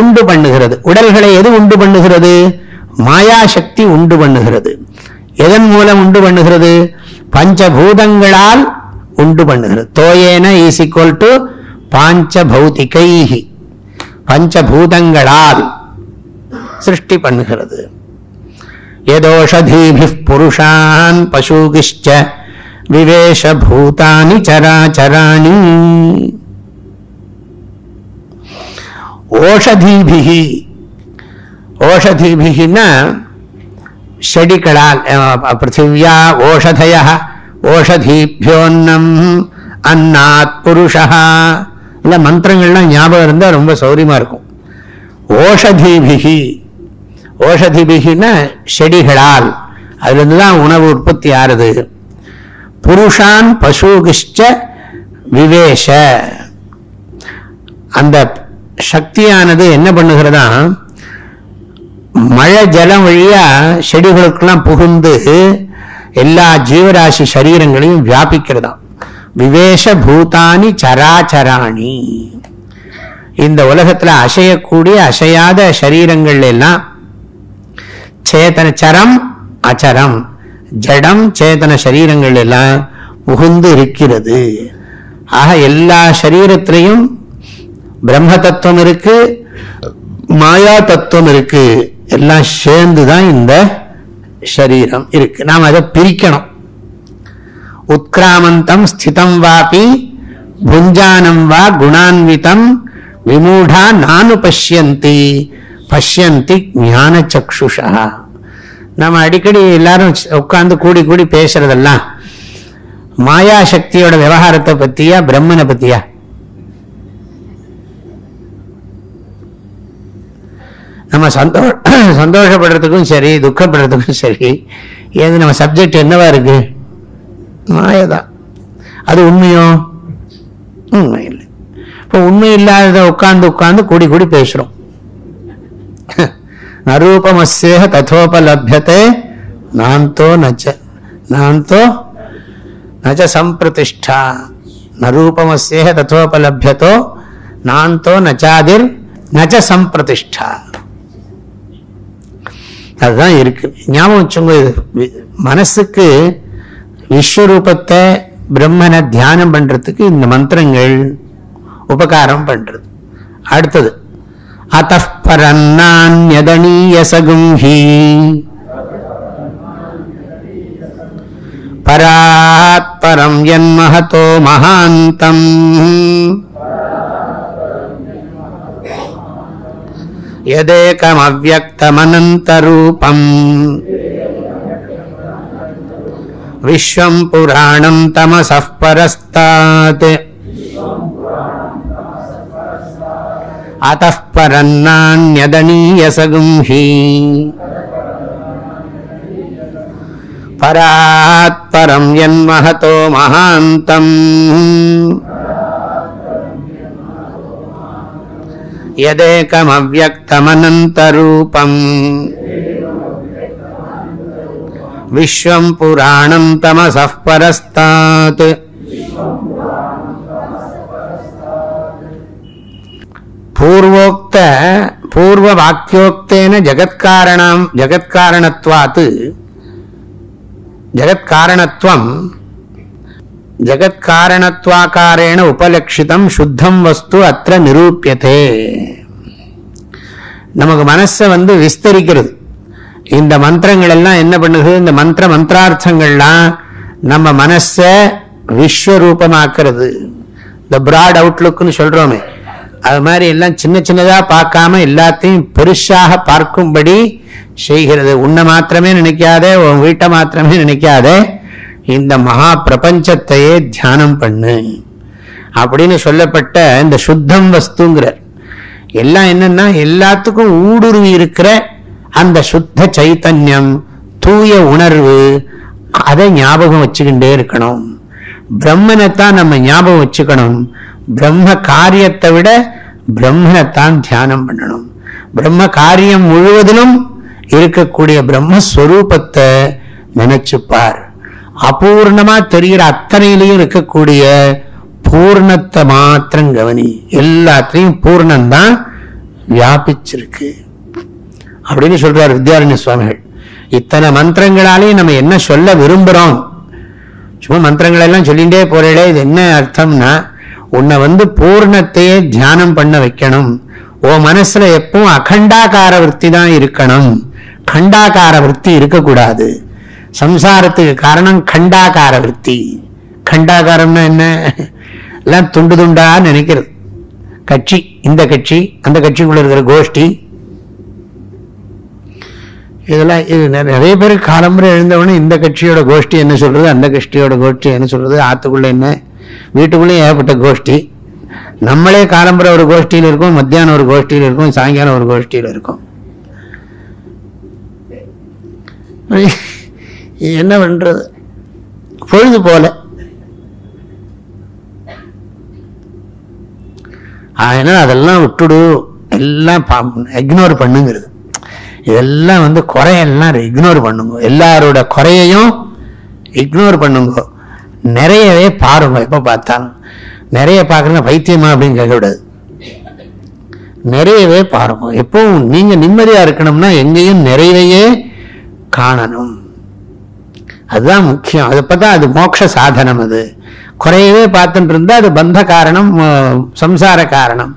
உண்டு பண்ணுகிறது. உடல்களை எது உண்டு பண்ணுகிறது? மாயா சக்தி உண்டு பண்ணுகிறது. எதன் மூலம் உண்டு பண்ணுகிறது? பஞ்சபூதங்களால் உண்டு பண்ணுகிறது. தோயேன ஈஸ் ஈக்குவல் டு பாஞ்ச பௌதிகைஹி பஞ்சபூதங்களால் சிருஷ்டி பண்ணுகிறது யதோஷதீபி புருஷான் பசூகிஷ்ச விவேஷ பூதானி சராச்சராணி ஓஷதீபிகி ஓஷதீபிகின்னா செடிகளால் அஹ், பிருத்திவியா ஓஷதய ஓஷதீபியோன்னம் அன்னாத் புருஷா இல்லை மந்திரங்கள்லாம் ஞாபகம் இருந்தால் ரொம்ப சௌரியமாக இருக்கும். ஓஷதிபிகி. ஓஷதிபிகின்னா செடிகளால். அதுலேருந்து தான் உணவு உற்பத்தி ஆறுது. புருஷான் பசுகிஷ்ட விவேஷ. அந்த சக்தியானது என்ன பண்ணுகிறதா? மழை ஜலம் வழியா செடிகளுக்கெல்லாம் புகுந்து எல்லா ஜீவராசி சரீரங்களையும் வியாபிக்கிறதாம் விவேஷபூதானி சராச்சராணி. இந்த உலகத்துல அசையக்கூடிய அசையாத சரீரங்கள் எல்லாம் சேத்தன சரம் அச்சரம் ஜடம் சேத்தன சரீரங்கள் எல்லாம் புகுந்து இருக்கிறது. ஆக எல்லா சரீரத்திலையும் பிரம்ம தத்துவம் இருக்கு மாயா தத்துவம் இருக்கு. எல்லாம் சேர்ந்துதான் இந்த சரீரம் இருக்கு. நாம் அதை பிரிக்கணும். உத்கிராமந்தம் ஸ்திதம் வாபி புஞ்சானம் வா குணான்விதம் விமூடா நானு பஷ்யந்தி பஷ்யந்தி ஞான சக்ஷுஷா நம்ம அடிக்கடி எல்லாரும் உட்கார்ந்து கூடி கூடி பேசுறதெல்லாம் மாயா சக்தியோட விவகாரத்தை பத்தியா பிரம்மனை பத்தியா? நம்ம சந்தோ சந்தோஷப்படுறதுக்கும் சரி துக்கப்படுறதுக்கும் சரி ஏது நம்ம சப்ஜெக்ட் என்னவா இருக்கு? மாயதான் அது உண்மையோ? உண்மை இல்லை இப்போ உண்மை இல்லாத உட்காந்து உட்காந்து கூடி கூடி பேசுகிறோம் நரூபமஸ்யேக ததோபலபியத்தை நான்தோ நச்ச நான்தோ நச்ச சம்பிரதிஷ்டா. நரூபமஸ்யேக ததோபலபியதோ நான்தோ நச்சாதிர் நச்ச சம்பிரதிஷ்டா. அதுதான் இருக்கு. ஞாபகம் வச்சுங்க இது. மனசுக்கு விஸ்வரூபத்தை பிரம்மனை தியானம் பண்ணுறதுக்கு இந்த மந்திரங்கள் உபகாரம் பண்ணுறது அடுத்தது அத்தரீயசகுஹி பராத்பரம் என் மகதோ மகாந்தம் எதேகமவியமனந்தரூபம் विश्वम् पुराणम् तमसः परस्तात् अतः परन्नान्यदनीयसगुंहि परात् परम् यन्महतो महान्तम् यदेकमव्यक्तमनन्तरूपम् विश्वम् पुराणम् तमसः परस्तात् पूर्वोक्त पूर्ववाक्योक्तेन जगत्कारणम् जगत्कारणत्वात् जगत्कारणत्वम् ஜகத்காரணத்வாக்காரேண உபலட்சிதம் சுத்தம் வஸ்து அத்த நிரூபியதே நமக்கு மனசை வந்து விஸ்தரிக்கிறது இந்த மந்திரங்கள் எல்லாம் என்ன பண்ணுது? இந்த மந்திர மந்திரார்த்தங்கள்லாம் நம்ம மனசை விஸ்வரூபமாக்குறது. இந்த பிராட் அவுட்லுக்னு சொல்றோமே. அது மாதிரி எல்லாம் சின்ன சின்னதாக பார்க்காம எல்லாத்தையும் பெருசாக பார்க்கும்படி செய்கிறது. உன்னை மாத்திரமே நினைக்காதே உன் வீட்டை மாத்திரமே நினைக்காதே. இந்த மகா பிரபஞ்சத்தையே தியானம் பண்ணு. அப்படின்னு சொல்லப்பட்ட இந்த சுத்தம் வஸ்துங்கிறார். எல்லாம் என்னன்னா எல்லாத்துக்கும் ஊடுருவி இருக்கிற அந்த சுத்த சைத்தன்யம் தூய உணர்வு அதை ஞாபகம் வச்சுக்கிட்டே இருக்கணும். பிரம்மனைத்தான் நம்ம ஞாபகம் வச்சுக்கணும். பிரம்ம காரியத்தை விட பிரம்மனைத்தான் தியானம் பண்ணணும். பிரம்ம காரியம் முழுவதிலும் இருக்கக்கூடிய பிரம்மஸ்வரூபத்தை நினைச்சுப்பார். அபூர்ணமா தெரிகிற அத்தனையிலையும் இருக்கக்கூடிய பூர்ணத்தை மாத்திரம் கவனி. எல்லாத்தையும் பூர்ணம்தான் வியாபிச்சிருக்கு. அப்படின்னு சொல்றார் வித்யாரண்ய சுவாமிகள். இத்தனை மந்திரங்களாலேயும் நம்ம என்ன சொல்ல விரும்புறோம்? சும்மா மந்திரங்கள் எல்லாம் சொல்லிகிட்டே போறேடே இது என்ன அர்த்தம்னா உன்னை வந்து பூர்ணத்தையே தியானம் பண்ண வைக்கணும். ஓ மனசுல எப்பவும் அகண்டாகார விற்பி தான் இருக்கணும். கண்டாக்கார விற்பி இருக்கக்கூடாது. சம்சாரத்துக்கு காரணம் கண்டாகார விற்பி கண்டாகாரம்னா என்ன? எல்லாம் துண்டு துண்டா நினைக்கிறது. கட்சி இந்த கட்சி அந்த கட்சிக்குள்ள இருக்கிற கோஷ்டி இதெல்லாம் இது நிறைய பேர் காலம்புரை எழுந்தவொடனே இந்த கட்சியோட கோஷ்டி என்ன சொல்கிறது அந்த கட்சியோட கோஷ்டி என்ன சொல்கிறது ஆற்றுக்குள்ளே என்ன வீட்டுக்குள்ளேயும் ஏகப்பட்ட கோஷ்டி. நம்மளே காலம்புரை ஒரு கோஷ்டியில் இருக்கும் மத்தியானம் ஒரு கோஷ்டியில் இருக்கும் சாயங்காலம் ஒரு கோஷ்டியில் இருக்கும். என்ன பண்ணுறது பொழுது போல. ஆனால் அதெல்லாம் விட்டுடு. எல்லாம் இக்னோர் பண்ணுங்கிறது. இதெல்லாம் வந்து குறையெல்லாம் இக்னோர் பண்ணுங்க. எல்லாரோட குறையையும் இக்னோர் பண்ணுங்க. நிறையவே பாருங்க எப்போ பார்த்தாலும். நிறைய பார்க்கறதுனா பைத்தியமா அப்படின்னு கேட்கக்கூடாது நிறையவே பாருங்க. எப்பவும் நீங்கள் நிம்மதியாக இருக்கணும்னா எங்கேயும் நிறைவையே காணணும். அதுதான் முக்கியம். அது பார்த்தா அது மோட்ச சாதனம் அது. குறையவே பார்த்துட்டு இருந்தால் அது பந்த காரணம் சம்சார காரணம்.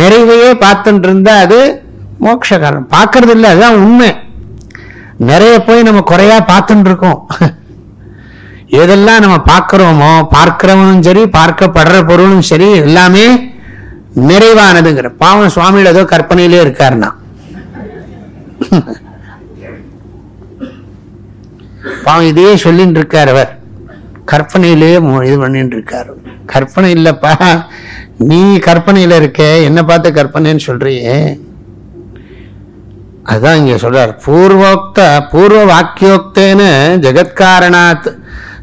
நிறைவையே பார்த்துட்டு இருந்தால் அது மோட்ச காரணம் பார்க்கறது இல்லை அதுதான் உண்மை. நிறைய போய் நம்ம குறையா பார்த்துட்டு இருக்கோம் எதெல்லாம் நம்ம பார்க்கிறோமோ பார்க்கிறவனும் சரி பார்க்கப்படுற பொருளும் சரி எல்லாமே நிறைவானதுங்கிற. பாவம் சுவாமியில் ஏதோ கற்பனையிலே இருக்காருன்னா. பாவம் இதையே சொல்லிட்டு இருக்கார் அவர். கற்பனையிலே இது பண்ணிட்டு இருக்காரு கற்பனை இல்லப்பா நீ கற்பனையில இருக்க என்ன பார்த்து கற்பனைன்னு சொல்றியே. அதுதான் இங்க சொல்றார். பூர்வோக்த பூர்வ வாக்கியோக்தேன ஜெகத்காரணாத்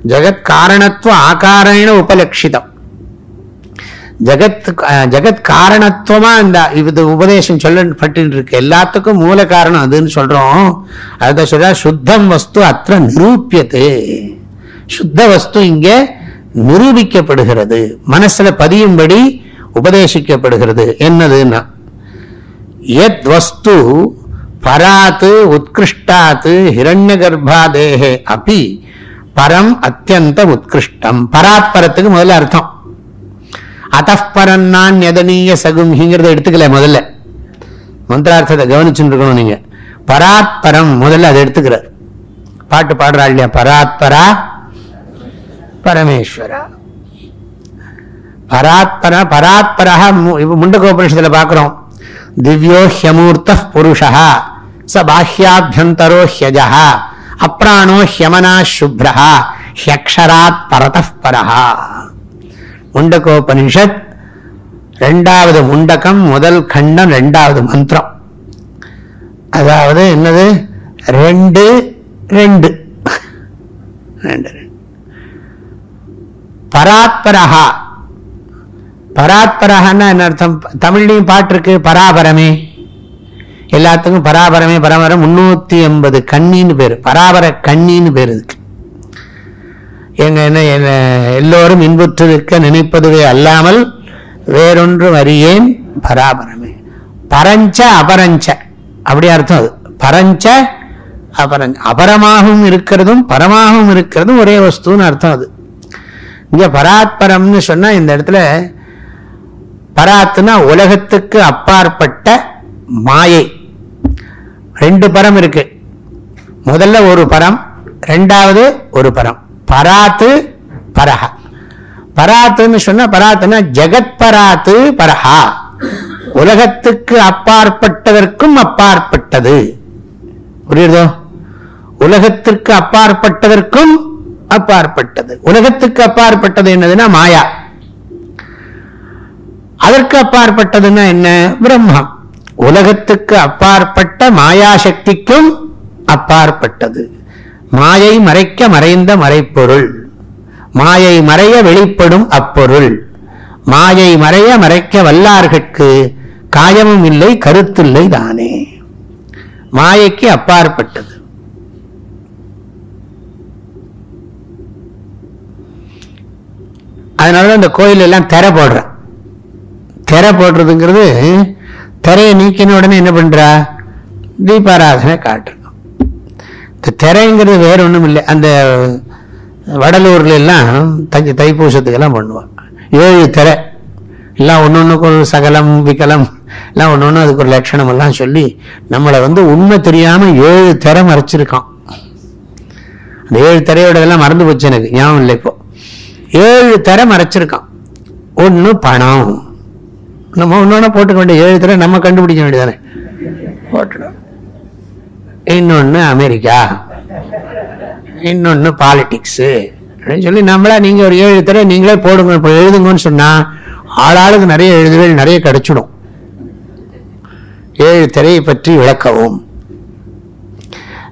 ஜெகத்காரணத்துவ ஆகாரேண உபலட்சிதம் ஜெகத் அஹ், ஜெகத் காரணத்துவமாக இந்த இது உபதேசம் சொல்லப்பட்டு இருக்கு எல்லாத்துக்கும் மூல காரணம் அதுன்னு சொல்றோம். அதுதான் சொல்ற சுத்தம் வஸ்து அத்த நிரூபியது. சுத்த வஸ்து இங்கே நிரூபிக்கப்படுகிறது. மனசுல பதியும்படி உபதேசிக்கப்படுகிறது. என்னதுன்னா எத் வஸ்து பராத் உத்கிருஷ்டாத் ஹிரண்ய கர்ப்பாதேகே அப்பி பரம் அத்தியந்த உத்கிருஷ்டம். பராத்பரத்துக்கு முதல்ல அர்த்தம். அத்தப்பரன்னான் எதனீய சகும்ஹிங்கிறத எடுத்துக்கல முதல்ல. மந்திரார்த்தத்தை கவனிச்சுட்டு இருக்கணும் நீங்க. பராத்பரம் முதல்ல அதை எடுத்துக்கிறார். பாட்டு பாடுறா இல்லையா? பராத்பரா பரமேஸ்வரா. பராத்பர பராத்பரா முண்டகோபனிஷத்துல பாக்குறோம். திவ்யோ ஹியமூர்த்த புருஷா ச பாஹ்யாபியந்தரோ ஹியஜா அப்ராணோ ஹியமனா சுப்ரா ஹியக்ஷராத் பரதः பரஹா. முண்டகோபனிஷத் ரெண்டாவது முண்டகம் முதல் கண்டம் ரெண்டாவது மந்திரம். அதாவது என்னது? ரெண்டு. ரெண்டு ரெண்டு. பராத்பரஹா பராத்பரகன்னா என்ன அர்த்தம்? தமிழ்லையும் பாட்டு இருக்கு பராபரமே. எல்லாத்துக்கும் பராபரமே பராபரம் முன்னூத்தி எண்பது கண்ணின்னு பேரு. பராபர கண்ணின்னு பேர் இதுக்கு. எங்க என்ன என்ன எல்லோரும் இன்புற்றிருக்க நினைப்பதுவே அல்லாமல் வேறொன்றும் அறியேன் பராபரமே. பரஞ்ச அபரஞ்ச. அப்படி அர்த்தம் அது? பரஞ்ச அபரஞ்ச. அபரமாகவும் இருக்கிறதும் பரமாகவும் இருக்கிறதும் ஒரே வஸ்துன்னு அர்த்தம் அது. இங்க பராத்பரம்னு சொன்னா இந்த இடத்துல பராத்துனா உலகத்துக்கு அப்பாற்பட்ட மாயை. ரெண்டு பரம் இருக்கு. முதல்ல ஒரு பரம் ரெண்டாவது ஒரு பரம். பராத்து பரஹா. பராத்துன்னு சொன்னா பராத்துனா ஜெகத் பராத்து பரஹா. உலகத்துக்கு அப்பாற்பட்டதற்கும் அப்பாற்பட்டது. புரியுதோ? உலகத்திற்கு அப்பாற்பட்டதற்கும் அப்பாற்பட்டது. உலகத்துக்கு அப்பாற்பட்டது என்னதுன்னா மாயா. அதற்கு அப்பாற்பட்டதுன்னா என்ன? பிரம்மா. உலகத்துக்கு அப்பாற்பட்ட மாயா சக்திக்கும் அப்பாற்பட்டது. மாயை மறைக்க மறைந்த மறைப்பொருள். மாயை மறைய வெளிப்படும் அப்பொருள். மாயை மறைய மறைக்க வல்லார்கட்கு காயமும் இல்லை கருத்தில்லை தானே. மாயைக்கு அப்பாற்பட்டது. அதனால இந்த கோயில் எல்லாம் திரை போடுறேன். திரை போடுறதுங்கிறது திரையை நீக்கின உடனே என்ன பண்ணுறா தீபாராதனை காட்டுறோம். இந்த திரைங்கிறது வேற ஒன்றும் இல்லை அந்த வடலூர்ல எல்லாம் தை தைப்பூசத்துக்கெல்லாம் பண்ணுவாங்க ஏழு திரை. எல்லாம் ஒன்று ஒரு சகலம் விகலம் எல்லாம் ஒன்று அதுக்கு ஒரு லட்சணம் எல்லாம் சொல்லி நம்மளை வந்து உண்மை தெரியாமல் ஏழு திரை மறைச்சிருக்கான். அந்த ஏழு திரையோட மறந்து போச்சு எனக்கு. ஞாபகம் இல்லை இப்போ. ஏழு திரை மறைச்சிருக்கான். ஒன்று பணம். நம்ம ஒன்னொன்னு போட்டுக்க வேண்டிய ஏழு திரை நம்ம கண்டுபிடிக்க வேண்டியதானே? போட்டுடும் இன்னொன்னு அமெரிக்கா. இன்னொன்னு பாலிடிக்ஸு அப்படின்னு சொல்லி நம்மளா நீங்க ஒரு ஏழு திரை நீங்களே போடுங்க இப்போ எழுதுங்கன்னு சொன்னா ஆளாளுக்கு நிறைய எழுதுகள் நிறைய கிடைச்சிடும். ஏழு திரையை பற்றி விளக்கவும்.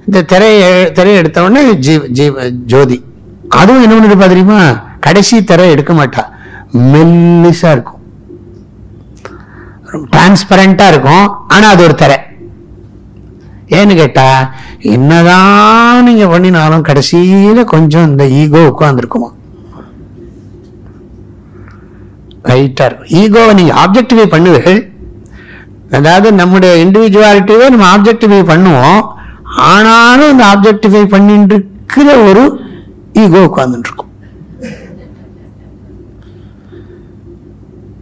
இந்த திரையை திரையை எடுத்த உடனே ஜீவ ஜீவ ஜோதி. அதுவும் என்ன பண்ணிருப்பா தெரியுமா? கடைசி திரை எடுக்க மாட்டா. மெல்லிசா இருக்கும். டிரான்ஸ்பரண்டாக இருக்கும் ஆனால் அது ஒரு திரை. ஏன்னு கேட்டால் என்னதான் நீங்கள் பண்ணினாலும் கடைசியில் கொஞ்சம் இந்த ஈகோ உட்காந்துருக்குமா ரைட்டாக இருக்கும். ஈகோவை நீங்கள் ஆப்ஜெக்டிஃபை பண்ணுவீர்கள். அதாவது நம்முடைய இண்டிவிஜுவாலிட்டியை நம்ம ஆப்ஜெக்டிஃபை பண்ணுவோம். ஆனாலும் இந்த ஆப்ஜெக்டிஃபை பண்ணிட்டு இருக்கிற ஒரு ஈகோ உட்கார்ந்துட்டு இருக்கும்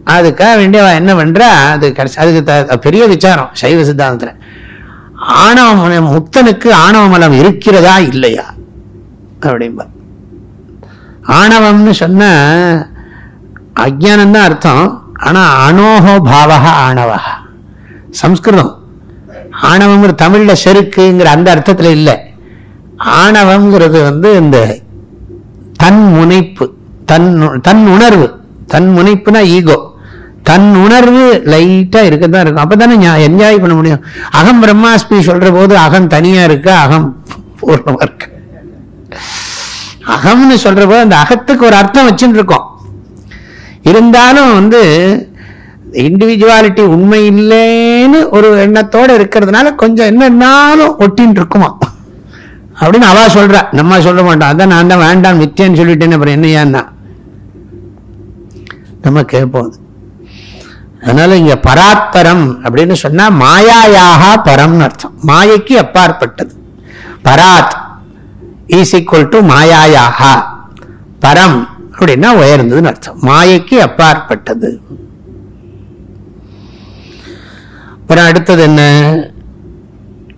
அதுக்காக வேண்டிய என்ன பண்ணுறா அது கடைசி அதுக்கு த- பெரிய விசாரம் சைவ சித்தாந்தத்தில். ஆணவ முத்தனுக்கு ஆணவ மலம் இருக்கிறதா இல்லையா? அப்படிம்பா. ஆணவம்னு சொன்ன அஜானந்தான் அர்த்தம். ஆனால் அனோஹோ பாவகா ஆணவா. சம்ஸ்கிருதம். ஆணவங்கிற தமிழில் செருக்குங்கிற அந்த அர்த்தத்தில் இல்லை. ஆணவங்கிறது வந்து இந்த தன் முனைப்பு தன் தன் உணர்வு தன் முனைப்புனா ஈகோ. தன் உணர்வு லைட்டாக இருக்க தான் இருக்கும். அப்போ தானே என்ஜாய் பண்ண முடியும். அகம் பிரம்மாஸ்மி சொல்கிற போது அகம் தனியாக இருக்க? அகம் பூர்ணமாக இருக்கு. அகம்னு சொல்கிற போது அந்த அகத்துக்கு ஒரு அர்த்தம் வச்சுட்டு இருக்கோம் இருந்தாலும் வந்து இண்டிவிஜுவாலிட்டி உண்மை இல்லைன்னு ஒரு எண்ணத்தோடு இருக்கிறதுனால கொஞ்சம் என்னன்னாலும் ஒட்டின்னு இருக்குமா அப்படின்னு அவா சொல்கிறா நம்ம சொல்ல மாட்டோம். அதான் நான் தான் வேண்டாம் மித்தியன்னு சொல்லிட்டேன்னு அப்புறம் என்னையான்னா? நம்ம கேட்போம். அதனால இங்க பராத்பரம் அப்படின்னு சொன்னா மாயாயாக பரம்னு அர்த்தம். மாயைக்கு அப்பாற்பட்டது. பராத் ஈஸ் ஈக்குவல் டு மாயாயாக. பரம் அப்படின்னா உயர்ந்ததுன்னு அர்த்தம். மாயைக்கு அப்பாற்பட்டது. அப்புறம் அடுத்தது என்ன?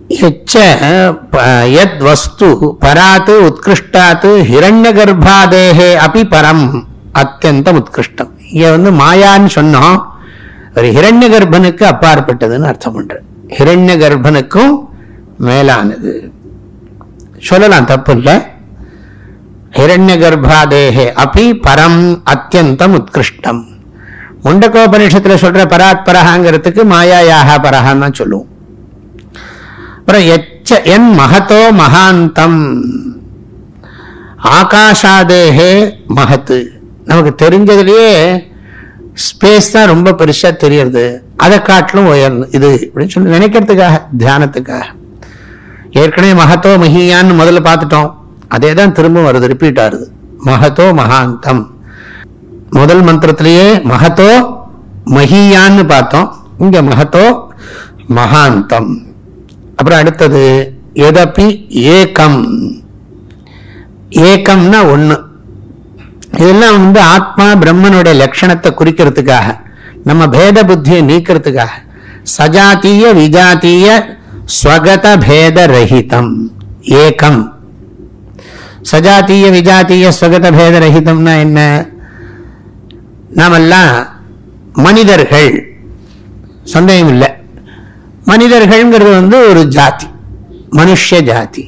எச்ச எத் யத் வஸ்து பராத் உத்கிருஷ்டாத்து ஹிரண்ய கர்ப்பாதேகே அபி பரம் அத்தியந்தம் உத்கிருஷ்டம். இங்க வந்து மாயான்னு சொன்னோம். ஒரு ஹிரண்ய கர்ப்பனுக்கு அப்பாற்பட்டதுன்னு அர்த்தம் பண்ற ஹிரண்ய கர்ப்பனுக்கும் மேலானது. சொல்லலாம் தப்பு இல்லை ஹிரண்ய கர்ப்பாதேகே அப்பி பரம் அத்தியந்தம் உத்கிருஷ்டம். முண்டகோபனிஷத்தில் சொல்ற பராத்பரகாங்கிறதுக்கு மாயாயாக பரகான்னு தான் சொல்லுவோம். அப்புறம் எச்ச என் மகத்தோ மகாந்தம். ஆகாஷாதேகே மகத்து. நமக்கு தெரிஞ்சதுலேயே ஸ்பேஸ் தான் ரொம்ப பெருசா தெரியறது. அதை காட்டிலும் உயர்ந்து இது அப்படின்னு சொல்லி நினைக்கிறதுக்காக தியானத்துக்காக. ஏற்கனவே மகத்தோ மகியான்னு முதல்ல பார்த்துட்டோம். அதே தான் திரும்ப வருது ரிப்பீட் ஆகுது. மகத்தோ மகாந்தம். முதல் மந்திரத்திலேயே மகத்தோ மகியான்னு பார்த்தோம். இங்க மகத்தோ மகாந்தம். அப்புறம் அடுத்தது எதப்பி ஏகம் ஏகம்னா ஒன்று இதெல்லாம் வந்து ஆத்மா பிரம்மனுடைய லட்சணத்தை குறிக்கிறதுக்காக நம்ம பேத புத்தியை நீக்கிறதுக்காக. சஜாத்திய விஜாத்திய ஸ்வகத பேத ரஹிதம் ஏகம். சஜாத்திய விஜாத்திய ஸ்வகத பேத ரஹிதம்னா என்ன? நாமெல்லாம் மனிதர்கள். சந்தேகம் இல்லை மனிதர்கள்ங்கிறது வந்து ஒரு ஜாதி மனுஷ ஜாதி.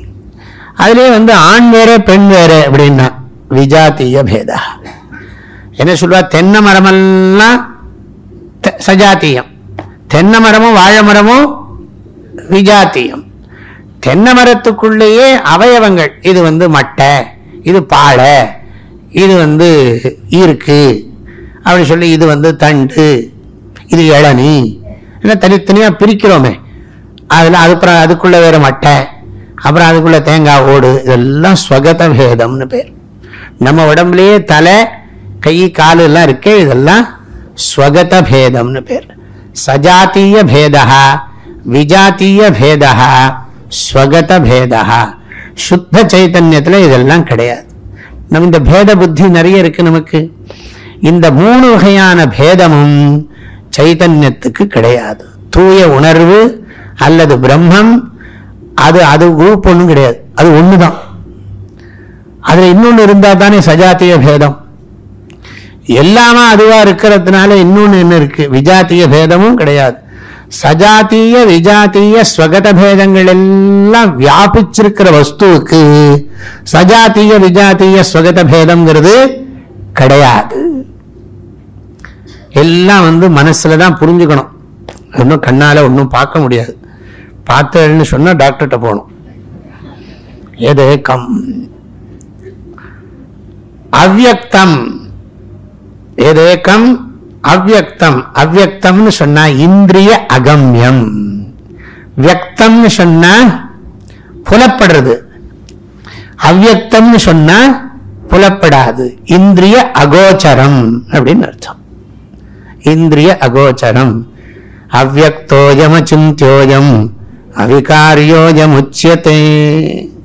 அதுலேயே வந்து ஆண் வேற பெண் வேற அப்படின்னா விஜாத்திய பேதா. என்ன சொல்லுவா தென்னை மரமெல்லாம் சஜாத்தியம். தென்னை மரமும் வாழை மரமும் விஜாத்தியம். தென்னை மரத்துக்குள்ளேயே அவயவங்கள். இது வந்து மட்டை இது பாலை இது வந்து ஈர்க்கு. அப்படின்னு சொல்லி இது வந்து தண்டு இது இளநி. இல்லை தனித்தனியாக பிரிக்கிறோமே. அதில் அதுக்கப்புறம் அதுக்குள்ளே வேறு மட்டை அப்புறம் அதுக்குள்ளே தேங்காய் ஓடு இதெல்லாம் ஸ்வகத பேதம்னு பேர். நம்ம உடம்புலயே தலை கை காலு எல்லாம் இருக்கே இதெல்லாம் ஸ்வகத பேதம்னு பேர். சஜாத்திய பேதா விஜாத்திய பேதா ஸ்வகத பேதா. சுத்த சைத்தன்யத்தில் இதெல்லாம் கிடையாது. நம்ம இந்த பேத புத்தி நிறைய இருக்கு நமக்கு. இந்த மூணு வகையான பேதமும் சைத்தன்யத்துக்கு கிடையாது. தூய உணர்வு அல்லது பிரம்மம் அது அது குரூப் ஒன்றும் கிடையாது. அது ஒன்று தான் அதுல இன்னொன்று இருந்தால் தானே சஜாத்திய பேதம். எல்லாமே அதுவாக இருக்கிறதுனால இன்னொன்று என்ன இருக்கு? விஜாத்திய பேதமும் கிடையாது. சஜாத்திய விஜாத்திய ஸ்வகத பேதங்கள் எல்லாம் வியாபிச்சிருக்கிற வஸ்துவுக்கு சஜாத்திய விஜாத்திய ஸ்வகத பேதம்ங்கிறது கிடையாது. எல்லாம் வந்து மனசுல தான் புரிஞ்சுக்கணும். ஒன்றும் கண்ணால் ஒன்றும் பார்க்க முடியாது. பார்த்தேன்னு சொன்னால் டாக்டர்கிட்ட போகணும். எதேக்கம் அவ்யக்தம் ஏதேக்கம் அவ்யக்தம் அவ்யக்தம்னு சொன்னா இந்திரிய அகம்யம். வியக்தம்னு சொன்னா புலப்படுறது. அவ்யக்தம்னு சொன்னா புலப்படாது. இந்திரிய அகோச்சரம் அப்படின்னு அர்த்தம். இந்திரிய அகோச்சரம். அவ்வக்தோயம் அச்சிந்தியோயம் அவிகாரியோயம் உச்சியத்தை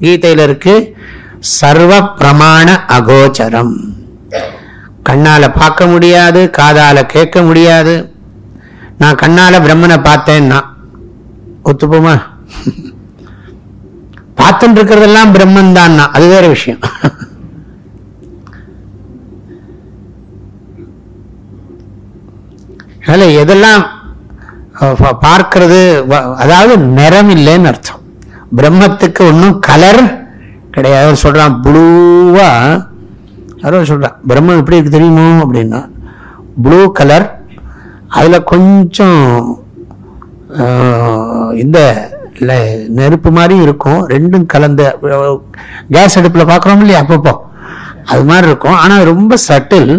கீதையில இருக்கு. சர்வ பிரமாண அகோச்சரம். கண்ணால பார்க்க முடியாது காதால கேட்க முடியாது. நான் கண்ணால பிரம்மனை பார்த்தேன்னா ஒத்துப்போமா? பார்த்துட்டு இருக்கிறதெல்லாம் பிரம்மன் தான் அது வேற விஷயம். அதில் எதெல்லாம் பார்க்கறது வ- அதாவது நிறம் இல்லைன்னு அர்த்தம். பிரம்மத்துக்கு ஒன்றும் கலர் கிடையாது. சொல்கிறான் ப்ளூவாக ப்ளூவா யாரோ சொல்கிறான் பிரம்மம் எப்படி இருக்கு தெரியுமோ? அப்படின்னா ப்ளூ கலர் அதில் கொஞ்சம் இந்த நெருப்பு மாதிரி இருக்கும். ரெண்டும் கலந்த கேஸ் அடுப்பில் பார்க்குறோம் இல்லையா அப்பப்போ. அது மாதிரி இருக்கும். ஆனால் ரொம்ப சட்டில்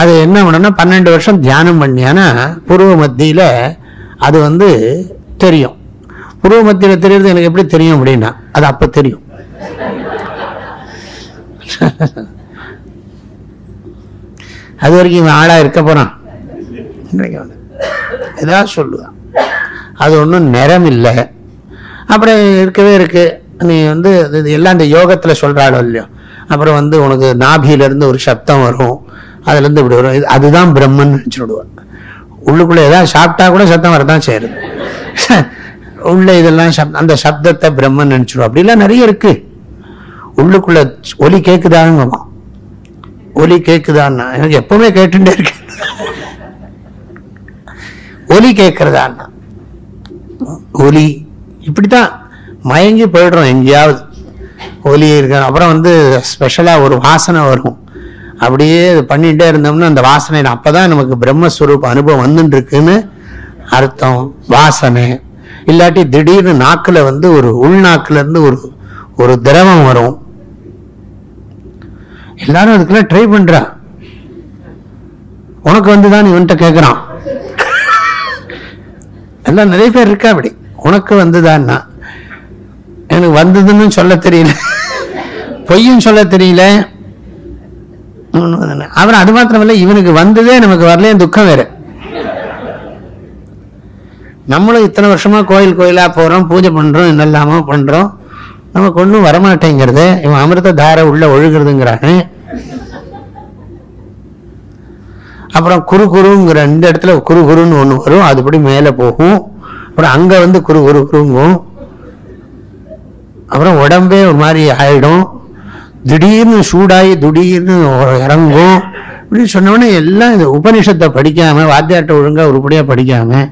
அது என்ன பண்ணணும்னா பன்னெண்டு வருஷம் தியானம் பண்ணியானா பூர்வ மத்தியில் அது வந்து தெரியும். பூர்வ மத்தியில் தெரியறது எனக்கு எப்படி தெரியும் அப்படின்னா அது அப்போ தெரியும். அது வரைக்கும் இவன் ஆளா இருக்க போறான். இன்றைக்கு ஏதாவது சொல்லுவான் அது ஒன்றும் நிறம் இல்லை. அப்புறம் இருக்கவே இருக்கு. நீ வந்து இது எல்லாம் இந்த யோகத்தில் சொல்கிறாளோ இல்லையோ. அப்புறம் வந்து உனக்கு நாபியிலேருந்து ஒரு சப்தம் வரும். அதுலேருந்து இப்படி வரும். இது- அதுதான் பிரம்மன் நினச்சிடுவான் உள்ளுக்குள்ளே ஏதாவது சாப்பிட்டா கூட சத்தம் வரதான் செய்யுது. உள்ள இதெல்லாம் சப் அந்த சப்தத்தை பிரம்மன் நினச்சிடுவோம் அப்படிலாம் நிறைய இருக்கு. உள்ளுக்குள்ள ஒலி கேட்குதாங்கம்மா ஒலி கேட்குதான்னா எனக்கு எப்பவுமே கேட்டுட்டே இருக்கேன். ஒலி கேட்கறதான்னா ஒலி இப்படித்தான் மயங்கி போயிடுறோம் எங்கேயாவது. ஒலி இருக்க. அப்புறம் வந்து ஸ்பெஷலாக ஒரு வாசனை வரும். அப்படியே பண்ணிகிட்டே இருந்தோம்னா அந்த வாசனை அப்பதான் நமக்கு பிரம்மஸ்வரூப் அனுபவம் வந்துட்டுருக்குன்னு அர்த்தம். வாசனை. இல்லாட்டி திடீர்னு நாக்கில் வந்து ஒரு உள்நாக்குலேருந்து ஒரு ஒரு திரவம் வரும். எல்லாரும் அதுக்குள்ள ட்ரை பண்றா. உனக்கு வந்துதான் இவன்கிட்ட கேட்குறான் எல்லாம் நிறைய பேர் இருக்கா அப்படி? உனக்கு வந்துதான்னா எனக்கு வந்ததுன்னு சொல்ல தெரியல. பொய்யும் சொல்ல தெரியல. அவர் அது மாத்திரமில்ல இவனுக்கு வந்ததே நமக்கு வரலையே துக்கம் வேறு. நம்மளும் இத்தனை வருஷமா கோயில் கோயிலா போகிறோம் பூஜை பண்ணுறோம் என்னெல்லாமோ பண்ணுறோம் நமக்கு ஒன்றும் வரமாட்டேங்கிறது. இவன் அமிர்த தாரை உள்ள ஒழுகிறதுங்கிறாங்க அப்புறம் குறு குருங்கிற ரெண்டு இடத்துல குறு குருன்னு ஒன்று வரும். அதுபடி மேலே போகும். அப்புறம் அங்கே வந்து குறு குரு குருங்கும் அப்புறம் உடம்பே ஒரு மாதிரி ஆயிடும். திடீர்னு சூடாகி திடீர்னு இறங்கும். இப்படி சொன்னோடனே எல்லாம் இந்த உபனிஷத்தை படிக்காமல் வாத்தியாட்டை ஒழுங்காக உருப்படியாக படிக்காமல்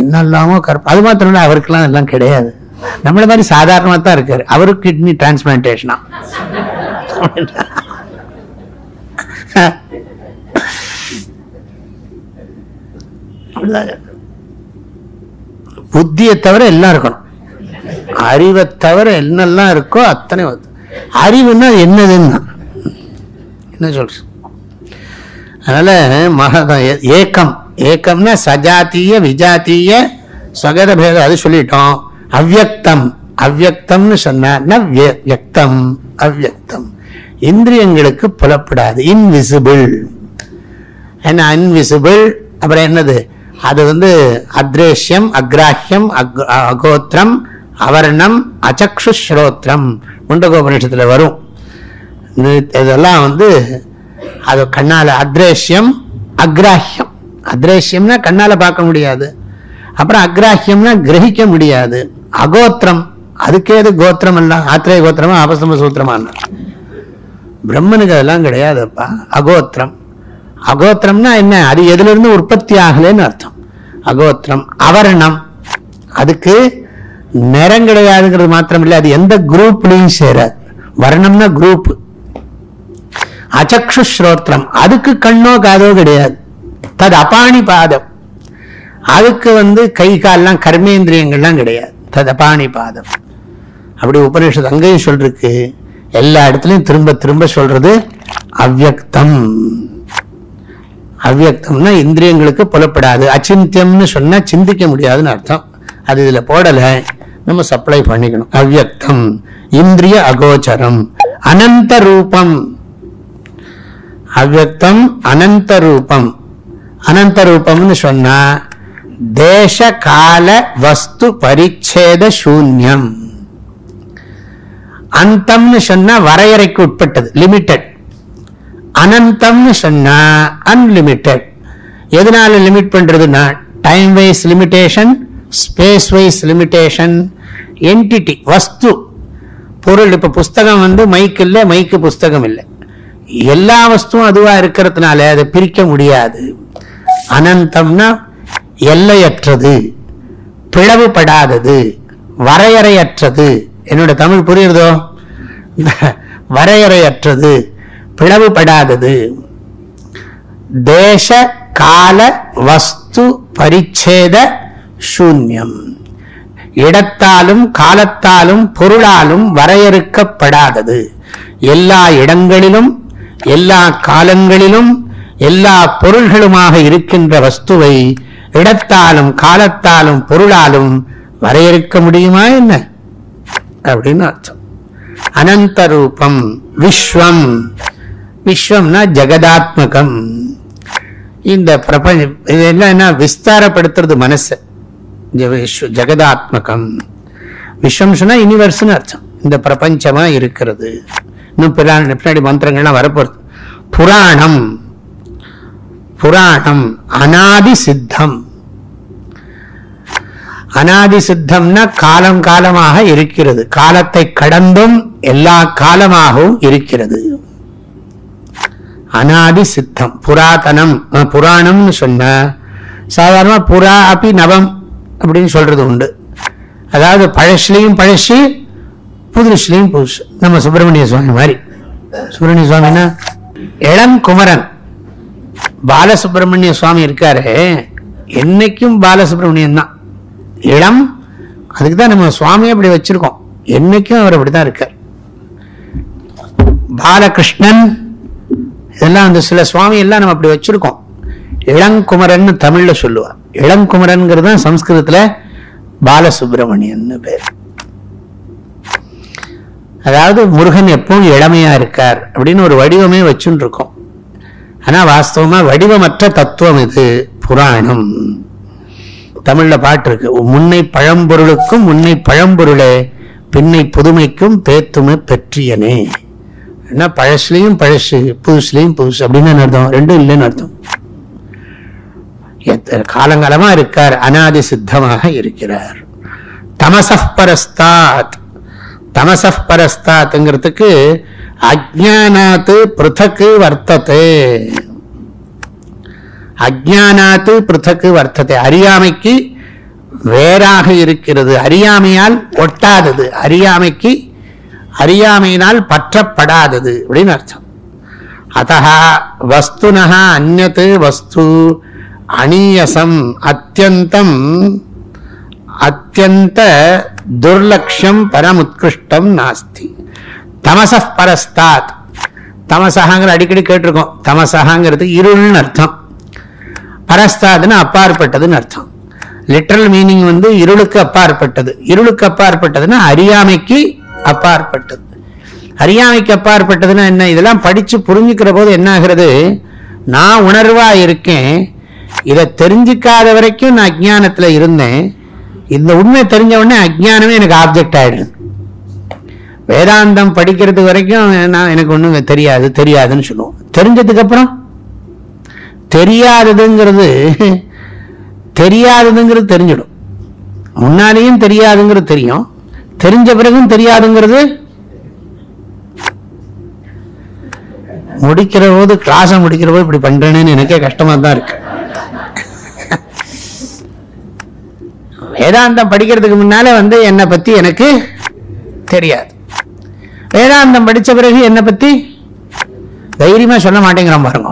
என்னெல்லாமோ கற்ப அது மாத்திரம் அவருக்கெல்லாம் எல்லாம் கிடையாது. நம்மள மாதிரி சாதாரணமாக தான் இருக்காரு. அவருக்கு கிட்னி டிரான்ஸ்பிளான்டேஷனா புத்தியை தவிர எல்லாம் இருக்கணும். அறிவை தவிர என்னெல்லாம் இருக்கோ அத்தனை வந்து. அறிவுன்னா என்னதுன்னா. என்ன சொல்ற அதனால மகதம் ஏக்கம். ஏக்கம்னா சஜாத்திய விஜாத்திய ஸ்வகத பேதம் அது சொல்லிட்டோம். அவ்வக்தம். அவ்யக்தம்னு சொன்னா ந வியக்தம் அவ்யக்தம் இந்திரியங்களுக்கு புலப்படாது. இன்விசிபிள் என்ன இன்விசிபிள் அப்புறம் என்னது? அது வந்து அத்ரேஷ்யம் அக்ராஹ்யம் அக்- அகோத்திரம் அவர்ணம் அச்சக்ஷு ஸ்ரோத்திரம் முண்டகோபனிஷத்துல வரும் இதெல்லாம் வந்து அது கண்ணால் அத்ரேஷ்யம் அக்ராஹ்யம். அத்ரேஷ்யம்னா கண்ணால் பார்க்க முடியாது. அப்புறம் அக்ராஹ்யம்னா கிரகிக்க முடியாது. அகோத்திரம். அதுக்கேது கோத்திரம் எல்லாம் ஆத்திரேய கோத்திரமா அபசம சூத்திரமா பிரம்மனுக்கு அதெல்லாம் கிடையாதுப்பா. அகோத்திரம். அகோத்திரம்னா என்ன? அது எதுலேருந்து உற்பத்தி ஆகலைன்னு அர்த்தம். அகோத்திரம் அவரணம். அதுக்கு நிறம் கிடையாதுங்கிறது மாத்திரம் இல்லை அது எந்த குரூப்லயும் சேராது. வர்ணம்னா குரூப். அச்சக்ஷு ஸ்ரோத்திரம் அதுக்கு கண்ணோ காதோ கிடையாது. தது அபாணி பாதம். அதுக்கு வந்து கை கால்லாம் கர்மேந்திரியங்கள்லாம் கிடையாது. தது பாதம். அப்படி உபநிஷத்து அங்கேயும் சொல்லிருக்கு எல்லா இடத்துலயும் திரும்ப திரும்ப சொல்றது அவ்யக்தம் அவ்வக்தம்னா இந்திரியங்களுக்கு புலப்படாது. அச்சிந்தியம்னு சொன்னா சிந்திக்க முடியாதுன்னு அர்த்தம். அது இதுல போடலை. நம்ம சப்ளை பண்ணிக்கணும். அவ்வக்தம் இந்திரிய அகோச்சரம். அனந்த ரூபம். அவ்வக்தம் அனந்த ரூபம். அனந்த ரூபம்னு சொன்னா தேச கால வஸ்து பரிச்சேத சூன்யம் அந்தம்னு சொன்னா வரையறைக்கு உட்பட்டது லிமிட்டெட் அனந்தம்னு சொன்னா அன்லிமிட்டெட் எதனால லிமிட் பண்றதுன்னா time wise limitation space wise limitation entity வஸ்து. பொருள் இப்போ புஸ்தகம் வந்து மைக் இல்லை மைக்கு புஸ்தகம் இல்லை. எல்லா வஸ்துவும் அதுவாக இருக்கிறதுனால அதை பிரிக்க முடியாது. அனந்தம்னா எல்லையற்றது பிளவுபடாதது வரையறையற்றது. என்னோட தமிழ் புரியுறதோ? வரையறையற்றது பிளவுபடாதது. தேச கால வஸ்து பரிச்சேத சூன்யம். இடத்தாலும் காலத்தாலும் பொருளாலும் வரையறுக்கப்படாதது. எல்லா இடங்களிலும் எல்லா காலங்களிலும் எல்லா பொருள்களுமாக இருக்கின்ற வஸ்துவை இடத்தாலும் காலத்தாலும் பொருளாலும் வரையறுக்க முடியுமா என்ன? அப்படின்னு அர்த்தம். அனந்த ரூபம் விஸ்வம். விஸ்வம்னா ஜெகதாத்மகம். இந்த பிரபஞ்ச இதெல்லாம் என்ன விஸ்தாரப்படுத்துறது மனசை. ஜெகதாத்மகம். விஸ்வம் சொன்னா யூனிவர்ஸ்னு அர்த்தம். இந்த பிரபஞ்சமா இருக்கிறது. இன்னும் பின்னாடி மந்திரங்கள்லாம் வரப்போறது. புராணம். புராணம் அனாதி சித்தம் அனாதி சித்தம்னா காலம் காலமாக இருக்கிறது. காலத்தை கடந்தும் எல்லா காலமாகவும் இருக்கிறது. அனாதி சித்தம் புராதனம் புராணம்னு சொன்ன சாதாரணமா புறா அப்படி நவம் அப்படின்னு சொல்றது உண்டு. அதாவது பழசுலையும் பழசு புதுசுலையும் புதுசு. நம்ம சுப்பிரமணிய சுவாமி மாதிரி. சுப்பிரமணிய சுவாமின்னா இளம் குமரன். பாலசுப்பிரமணிய சுவாமி இருக்காரு. என்னைக்கும் பாலசுப்பிரமணியன் தான். இளம் அதுக்கு தான் நம்ம சுவாமியை அப்படி வச்சிருக்கோம். என்னைக்கும் அவர் அப்படிதான் இருக்கார். பாலகிருஷ்ணன் இதெல்லாம் அந்த சில சுவாமி எல்லாம் நம்ம அப்படி வச்சிருக்கோம். இளங்குமரன் தமிழ்ல சொல்லுவா இளங்குமரன்கிறது தான் சம்ஸ்கிருதத்துல பாலசுப்பிரமணியன் பேர். அதாவது முருகன் எப்பவும் இளமையா இருக்கார் அப்படின்னு ஒரு வடிவமே வச்சுட்டு இருக்கோம். ஆனால் வாஸ்தவமா வடிவமற்ற தத்துவம் இது புராணம். தமிழ்ல பாட்டு இருக்கு முன்னை பழம்பொருளுக்கும் முன்னை பழம்பொருளே பின்னை புதுமைக்கும் பேத்துமை பெற்றியனே. என்ன பழசுலையும் பழசு புதுசுலையும் புதுசு அப்படின்னு அர்த்தம்? ரெண்டும் இல்லைன்னு அர்த்தம். எத்த- இருக்கார் அனாதி சித்தமாக இருக்கிறார். தமசப்பரஸ்தாத் பரஸ்தாத் அஜானாத்து பிருத்தக்கு வர்த்தத்து. அஜானாத்து பிருத்தக்கு வர்த்தத்தை. அறியாமைக்கு வேறாக இருக்கிறது. அறியாமையால் ஒட்டாதது. அறியாமைக்கு அறியாமையினால் பற்றப்படாதது அப்படின்னு அர்த்தம். அத்தः வஸ்துனகா அந்நத்து வஸ்து அணியசம் அத்தியந்தம். அத்தியந்த துர்லக்ஷம் பரமுத்கிருஷ்டம் நாஸ்தி. தமச பரஸ்தாத். தமசகாங்கிற அடிக்கடி கேட்டிருக்கோம். தமசகாங்கிறது இருள்னு அர்த்தம். பரஸ்தாதுன்னு அப்பாற்பட்டதுன்னு அர்த்தம். லிட்டரல் மீனிங் வந்து இருளுக்கு அப்பாற்பட்டது. இருளுக்கு அப்பாற்பட்டதுன்னா அறியாமைக்கு அப்பாற்பட்டது. அறியாமைக்கு அப்பாற்பட்டதுன்னா என்ன? இதெல்லாம் படிச்சு புரிஞ்சுக்கிற போது என்ன ஆகிறது நான் உணர்வா இருக்கேன். இதை தெரிஞ்சுக்காத வரைக்கும் நான் அஜ்ஞானத்துல இருந்தேன். இந்த உண்மை தெரிஞ்ச உடனே அஜ்ஞானமே எனக்கு ஆப்ஜெக்ட் ஆயிடுது. வேதாந்தம் படிக்கிறது வரைக்கும் நான் எனக்கு ஒன்றும் தெரியாது தெரியாதுன்னு சொல்லுவோம். தெரிஞ்சதுக்கு அப்புறம் தெரியாததுங்கிறது தெரியாததுங்கிறது தெரிஞ்சிடும். முன்னாலேயும் தெரியாதுங்கிறது தெரியும். தெரிஞ்ச பிறகும் தெரியாதுங்கிறது முடிக்கிற போது கிளாஸை முடிக்கிற போது இப்படி பண்றேன்னு எனக்கே கஷ்டமா தான் இருக்கு. வேதாந்தம் படிக்கிறதுக்கு முன்னால வந்து என்னை பத்தி எனக்கு தெரியாது. வேதாந்தம் படிச்ச பிறகு என்னை பத்தி தைரியமா சொல்ல மாட்டேங்கிறான் பாருங்க.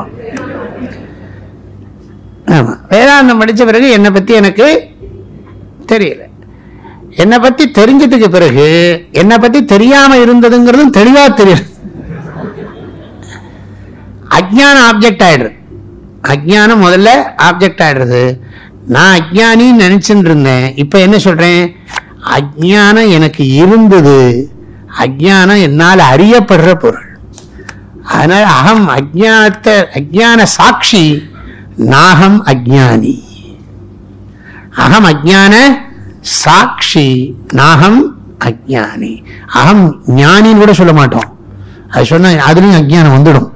ஆமாம் வேதாந்தம் படிச்ச பிறகு என்னை பத்தி எனக்கு தெரியல. என்னை பத்தி தெரிஞ்சதுக்கு பிறகு என்னை பத்தி தெரியாம இருந்ததுங்கிறதும் தெளிவாக தெரியும் அஜ்ஞானம் ஆப்ஜெக்ட் ஆகிடுது அஜ்ஞானம் முதல்ல ஆப்ஜெக்ட் ஆயிடுறது நான் அஜ்ஞானின்னு நினச்சின்னு இருந்தேன். இப்போ என்ன சொல்கிறேன் அஜ்ஞானம் எனக்கு இருந்தது. அஜ்ஞானம் என்னால் அறியப்படுற பொருள். அதனால் அகம் அஜ்ஞானத்தை அஜ்ஞான சாட்சி நாகம் அஜ்ஞானி. அகம் அஜான சாட்சி நாகம் அஜ்ஞானி. அகம் ஞானின்னு கூட சொல்ல மாட்டோம். அது சொன்னால் அதுலேயும் அஜ்ஞானம் வந்துடும்.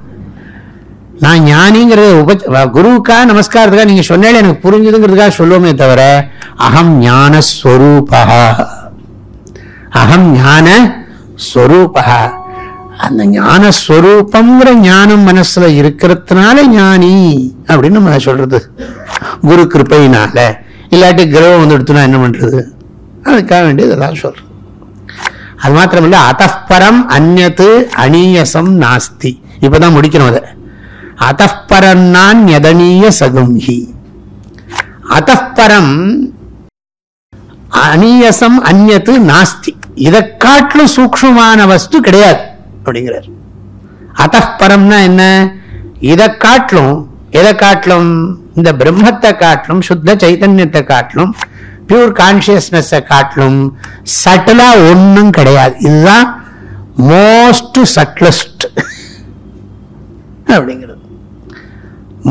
நான் ஞானிங்கிறது உப குருவுக்காக நமஸ்காரத்துக்காக நீங்கள் சொன்னாலே எனக்கு புரிஞ்சுதுங்கிறதுக்காக சொல்லுவோமே தவிர அகம் ஞான ஸ்வரூபா அகம் ஞான ஸ்வரூபா அந்த ஞான ஸ்வரூபங்கிற ஞானம் மனசுல இருக்கிறதுனால ஞானி அப்படின்னு நம்ம சொல்றது. குரு கிருப்பையினால இல்லாட்டி கிரகம் வந்து எடுத்துனா என்ன பண்றது? அதுக்காக வேண்டியது அதான் சொல்றது. அது மாத்திரமில்ல அதப்பரம் அந்நத்து அணியசம் நாஸ்தி. இப்பதான் முடிக்கணும் அதை. அத்தப்பரம் நான் யதனீய சகும்ஹி அத்தப்பரம் அநியசம் அந்நத்து நாஸ்தி. இதை காட்டிலும் சூக்ஷ்மமான வஸ்து கிடையாது அப்படிங்கிறார். அத்தப்பரம்னா என்ன? இதை காட்டிலும் எதை காட்டிலும்? இந்த பிரம்மத்தை காட்டிலும் சுத்த சைத்தன்யத்தை காட்டிலும் பியூர் கான்சியஸ்னஸை காட்டிலும் சட்டலா ஒன்றும் கிடையாது. இதுதான் மோஸ்ட் சட்லஸ்ட் அப்படிங்கிறது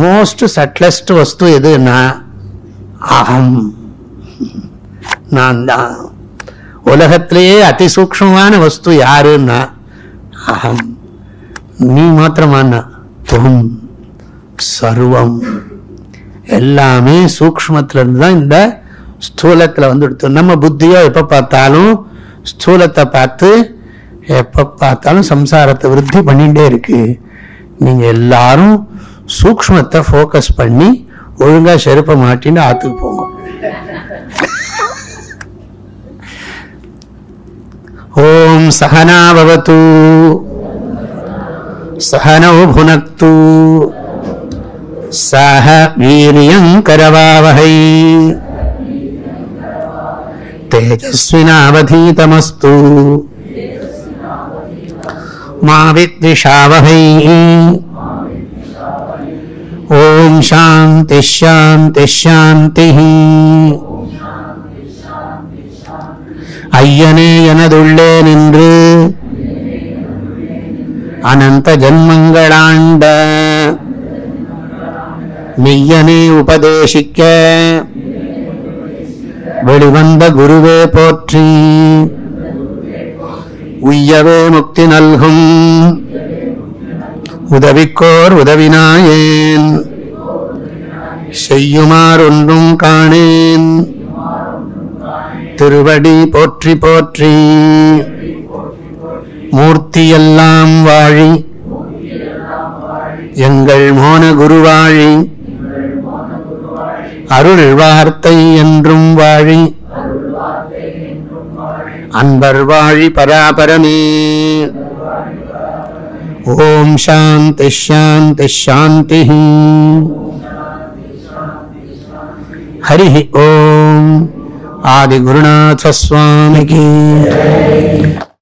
மோஸ்ட் சட்லஸ்ட் வஸ்து எதுன்னா அகம். நான் தான். உலகத்திலேயே அதிசூக்ஷ்மமான வஸ்து யாருன்னா அகம். நீ மாத்திரமானா தும் சர்வம். எல்லாமே சூக்மத்திலிருந்து இருந்து தான் இந்த ஸ்தூலத்தில் வந்து எடுத்தோம் நம்ம புத்தியோ எப்போ பார்த்தாலும் ஸ்தூலத்தை பார்த்து எப்போ பார்த்தாலும் சம்சாரத்தை விருத்தி பண்ணிகிட்டே இருக்கு. நீங்கள் எல்லாரும் சூக்ஷ்மத்தை ஃபோக்கஸ் பண்ணி ஒழுங்கா செருப்பை மாட்டின்னு ஆத்துக்கு போங்க ஓம் சகனாபவத்து सहनौ भुनक्तु सह वीर्यङ्करवावहै तेजस्विनावधीतमस्तु मा विद्विषावहै ॐ शान्तिः शान्तिः शान्तिः ஐயனே எனதுள்ளே நின்று அனந்த ஜன்மங்களாண்ட மெய்யனே உபதேசிக்க வெளிவந்த குருவே போற்றி உய்யவே முக்தி நல்கும் உதவிக்கோர் உதவினாயேன். செய்யுமாறொன்றும் காணேன். திருவடி போற்றி போற்றி. மூர்த்தியெல்லாம் வாழி. எங்கள் மோன குருவாழி அருள் வார்த்தை என்றும் வாழி. அன்பர் வாழி பராபரமே. ओम शांति शांति शांति हरि ओम। आदि गुरुनाथ स्वामी की।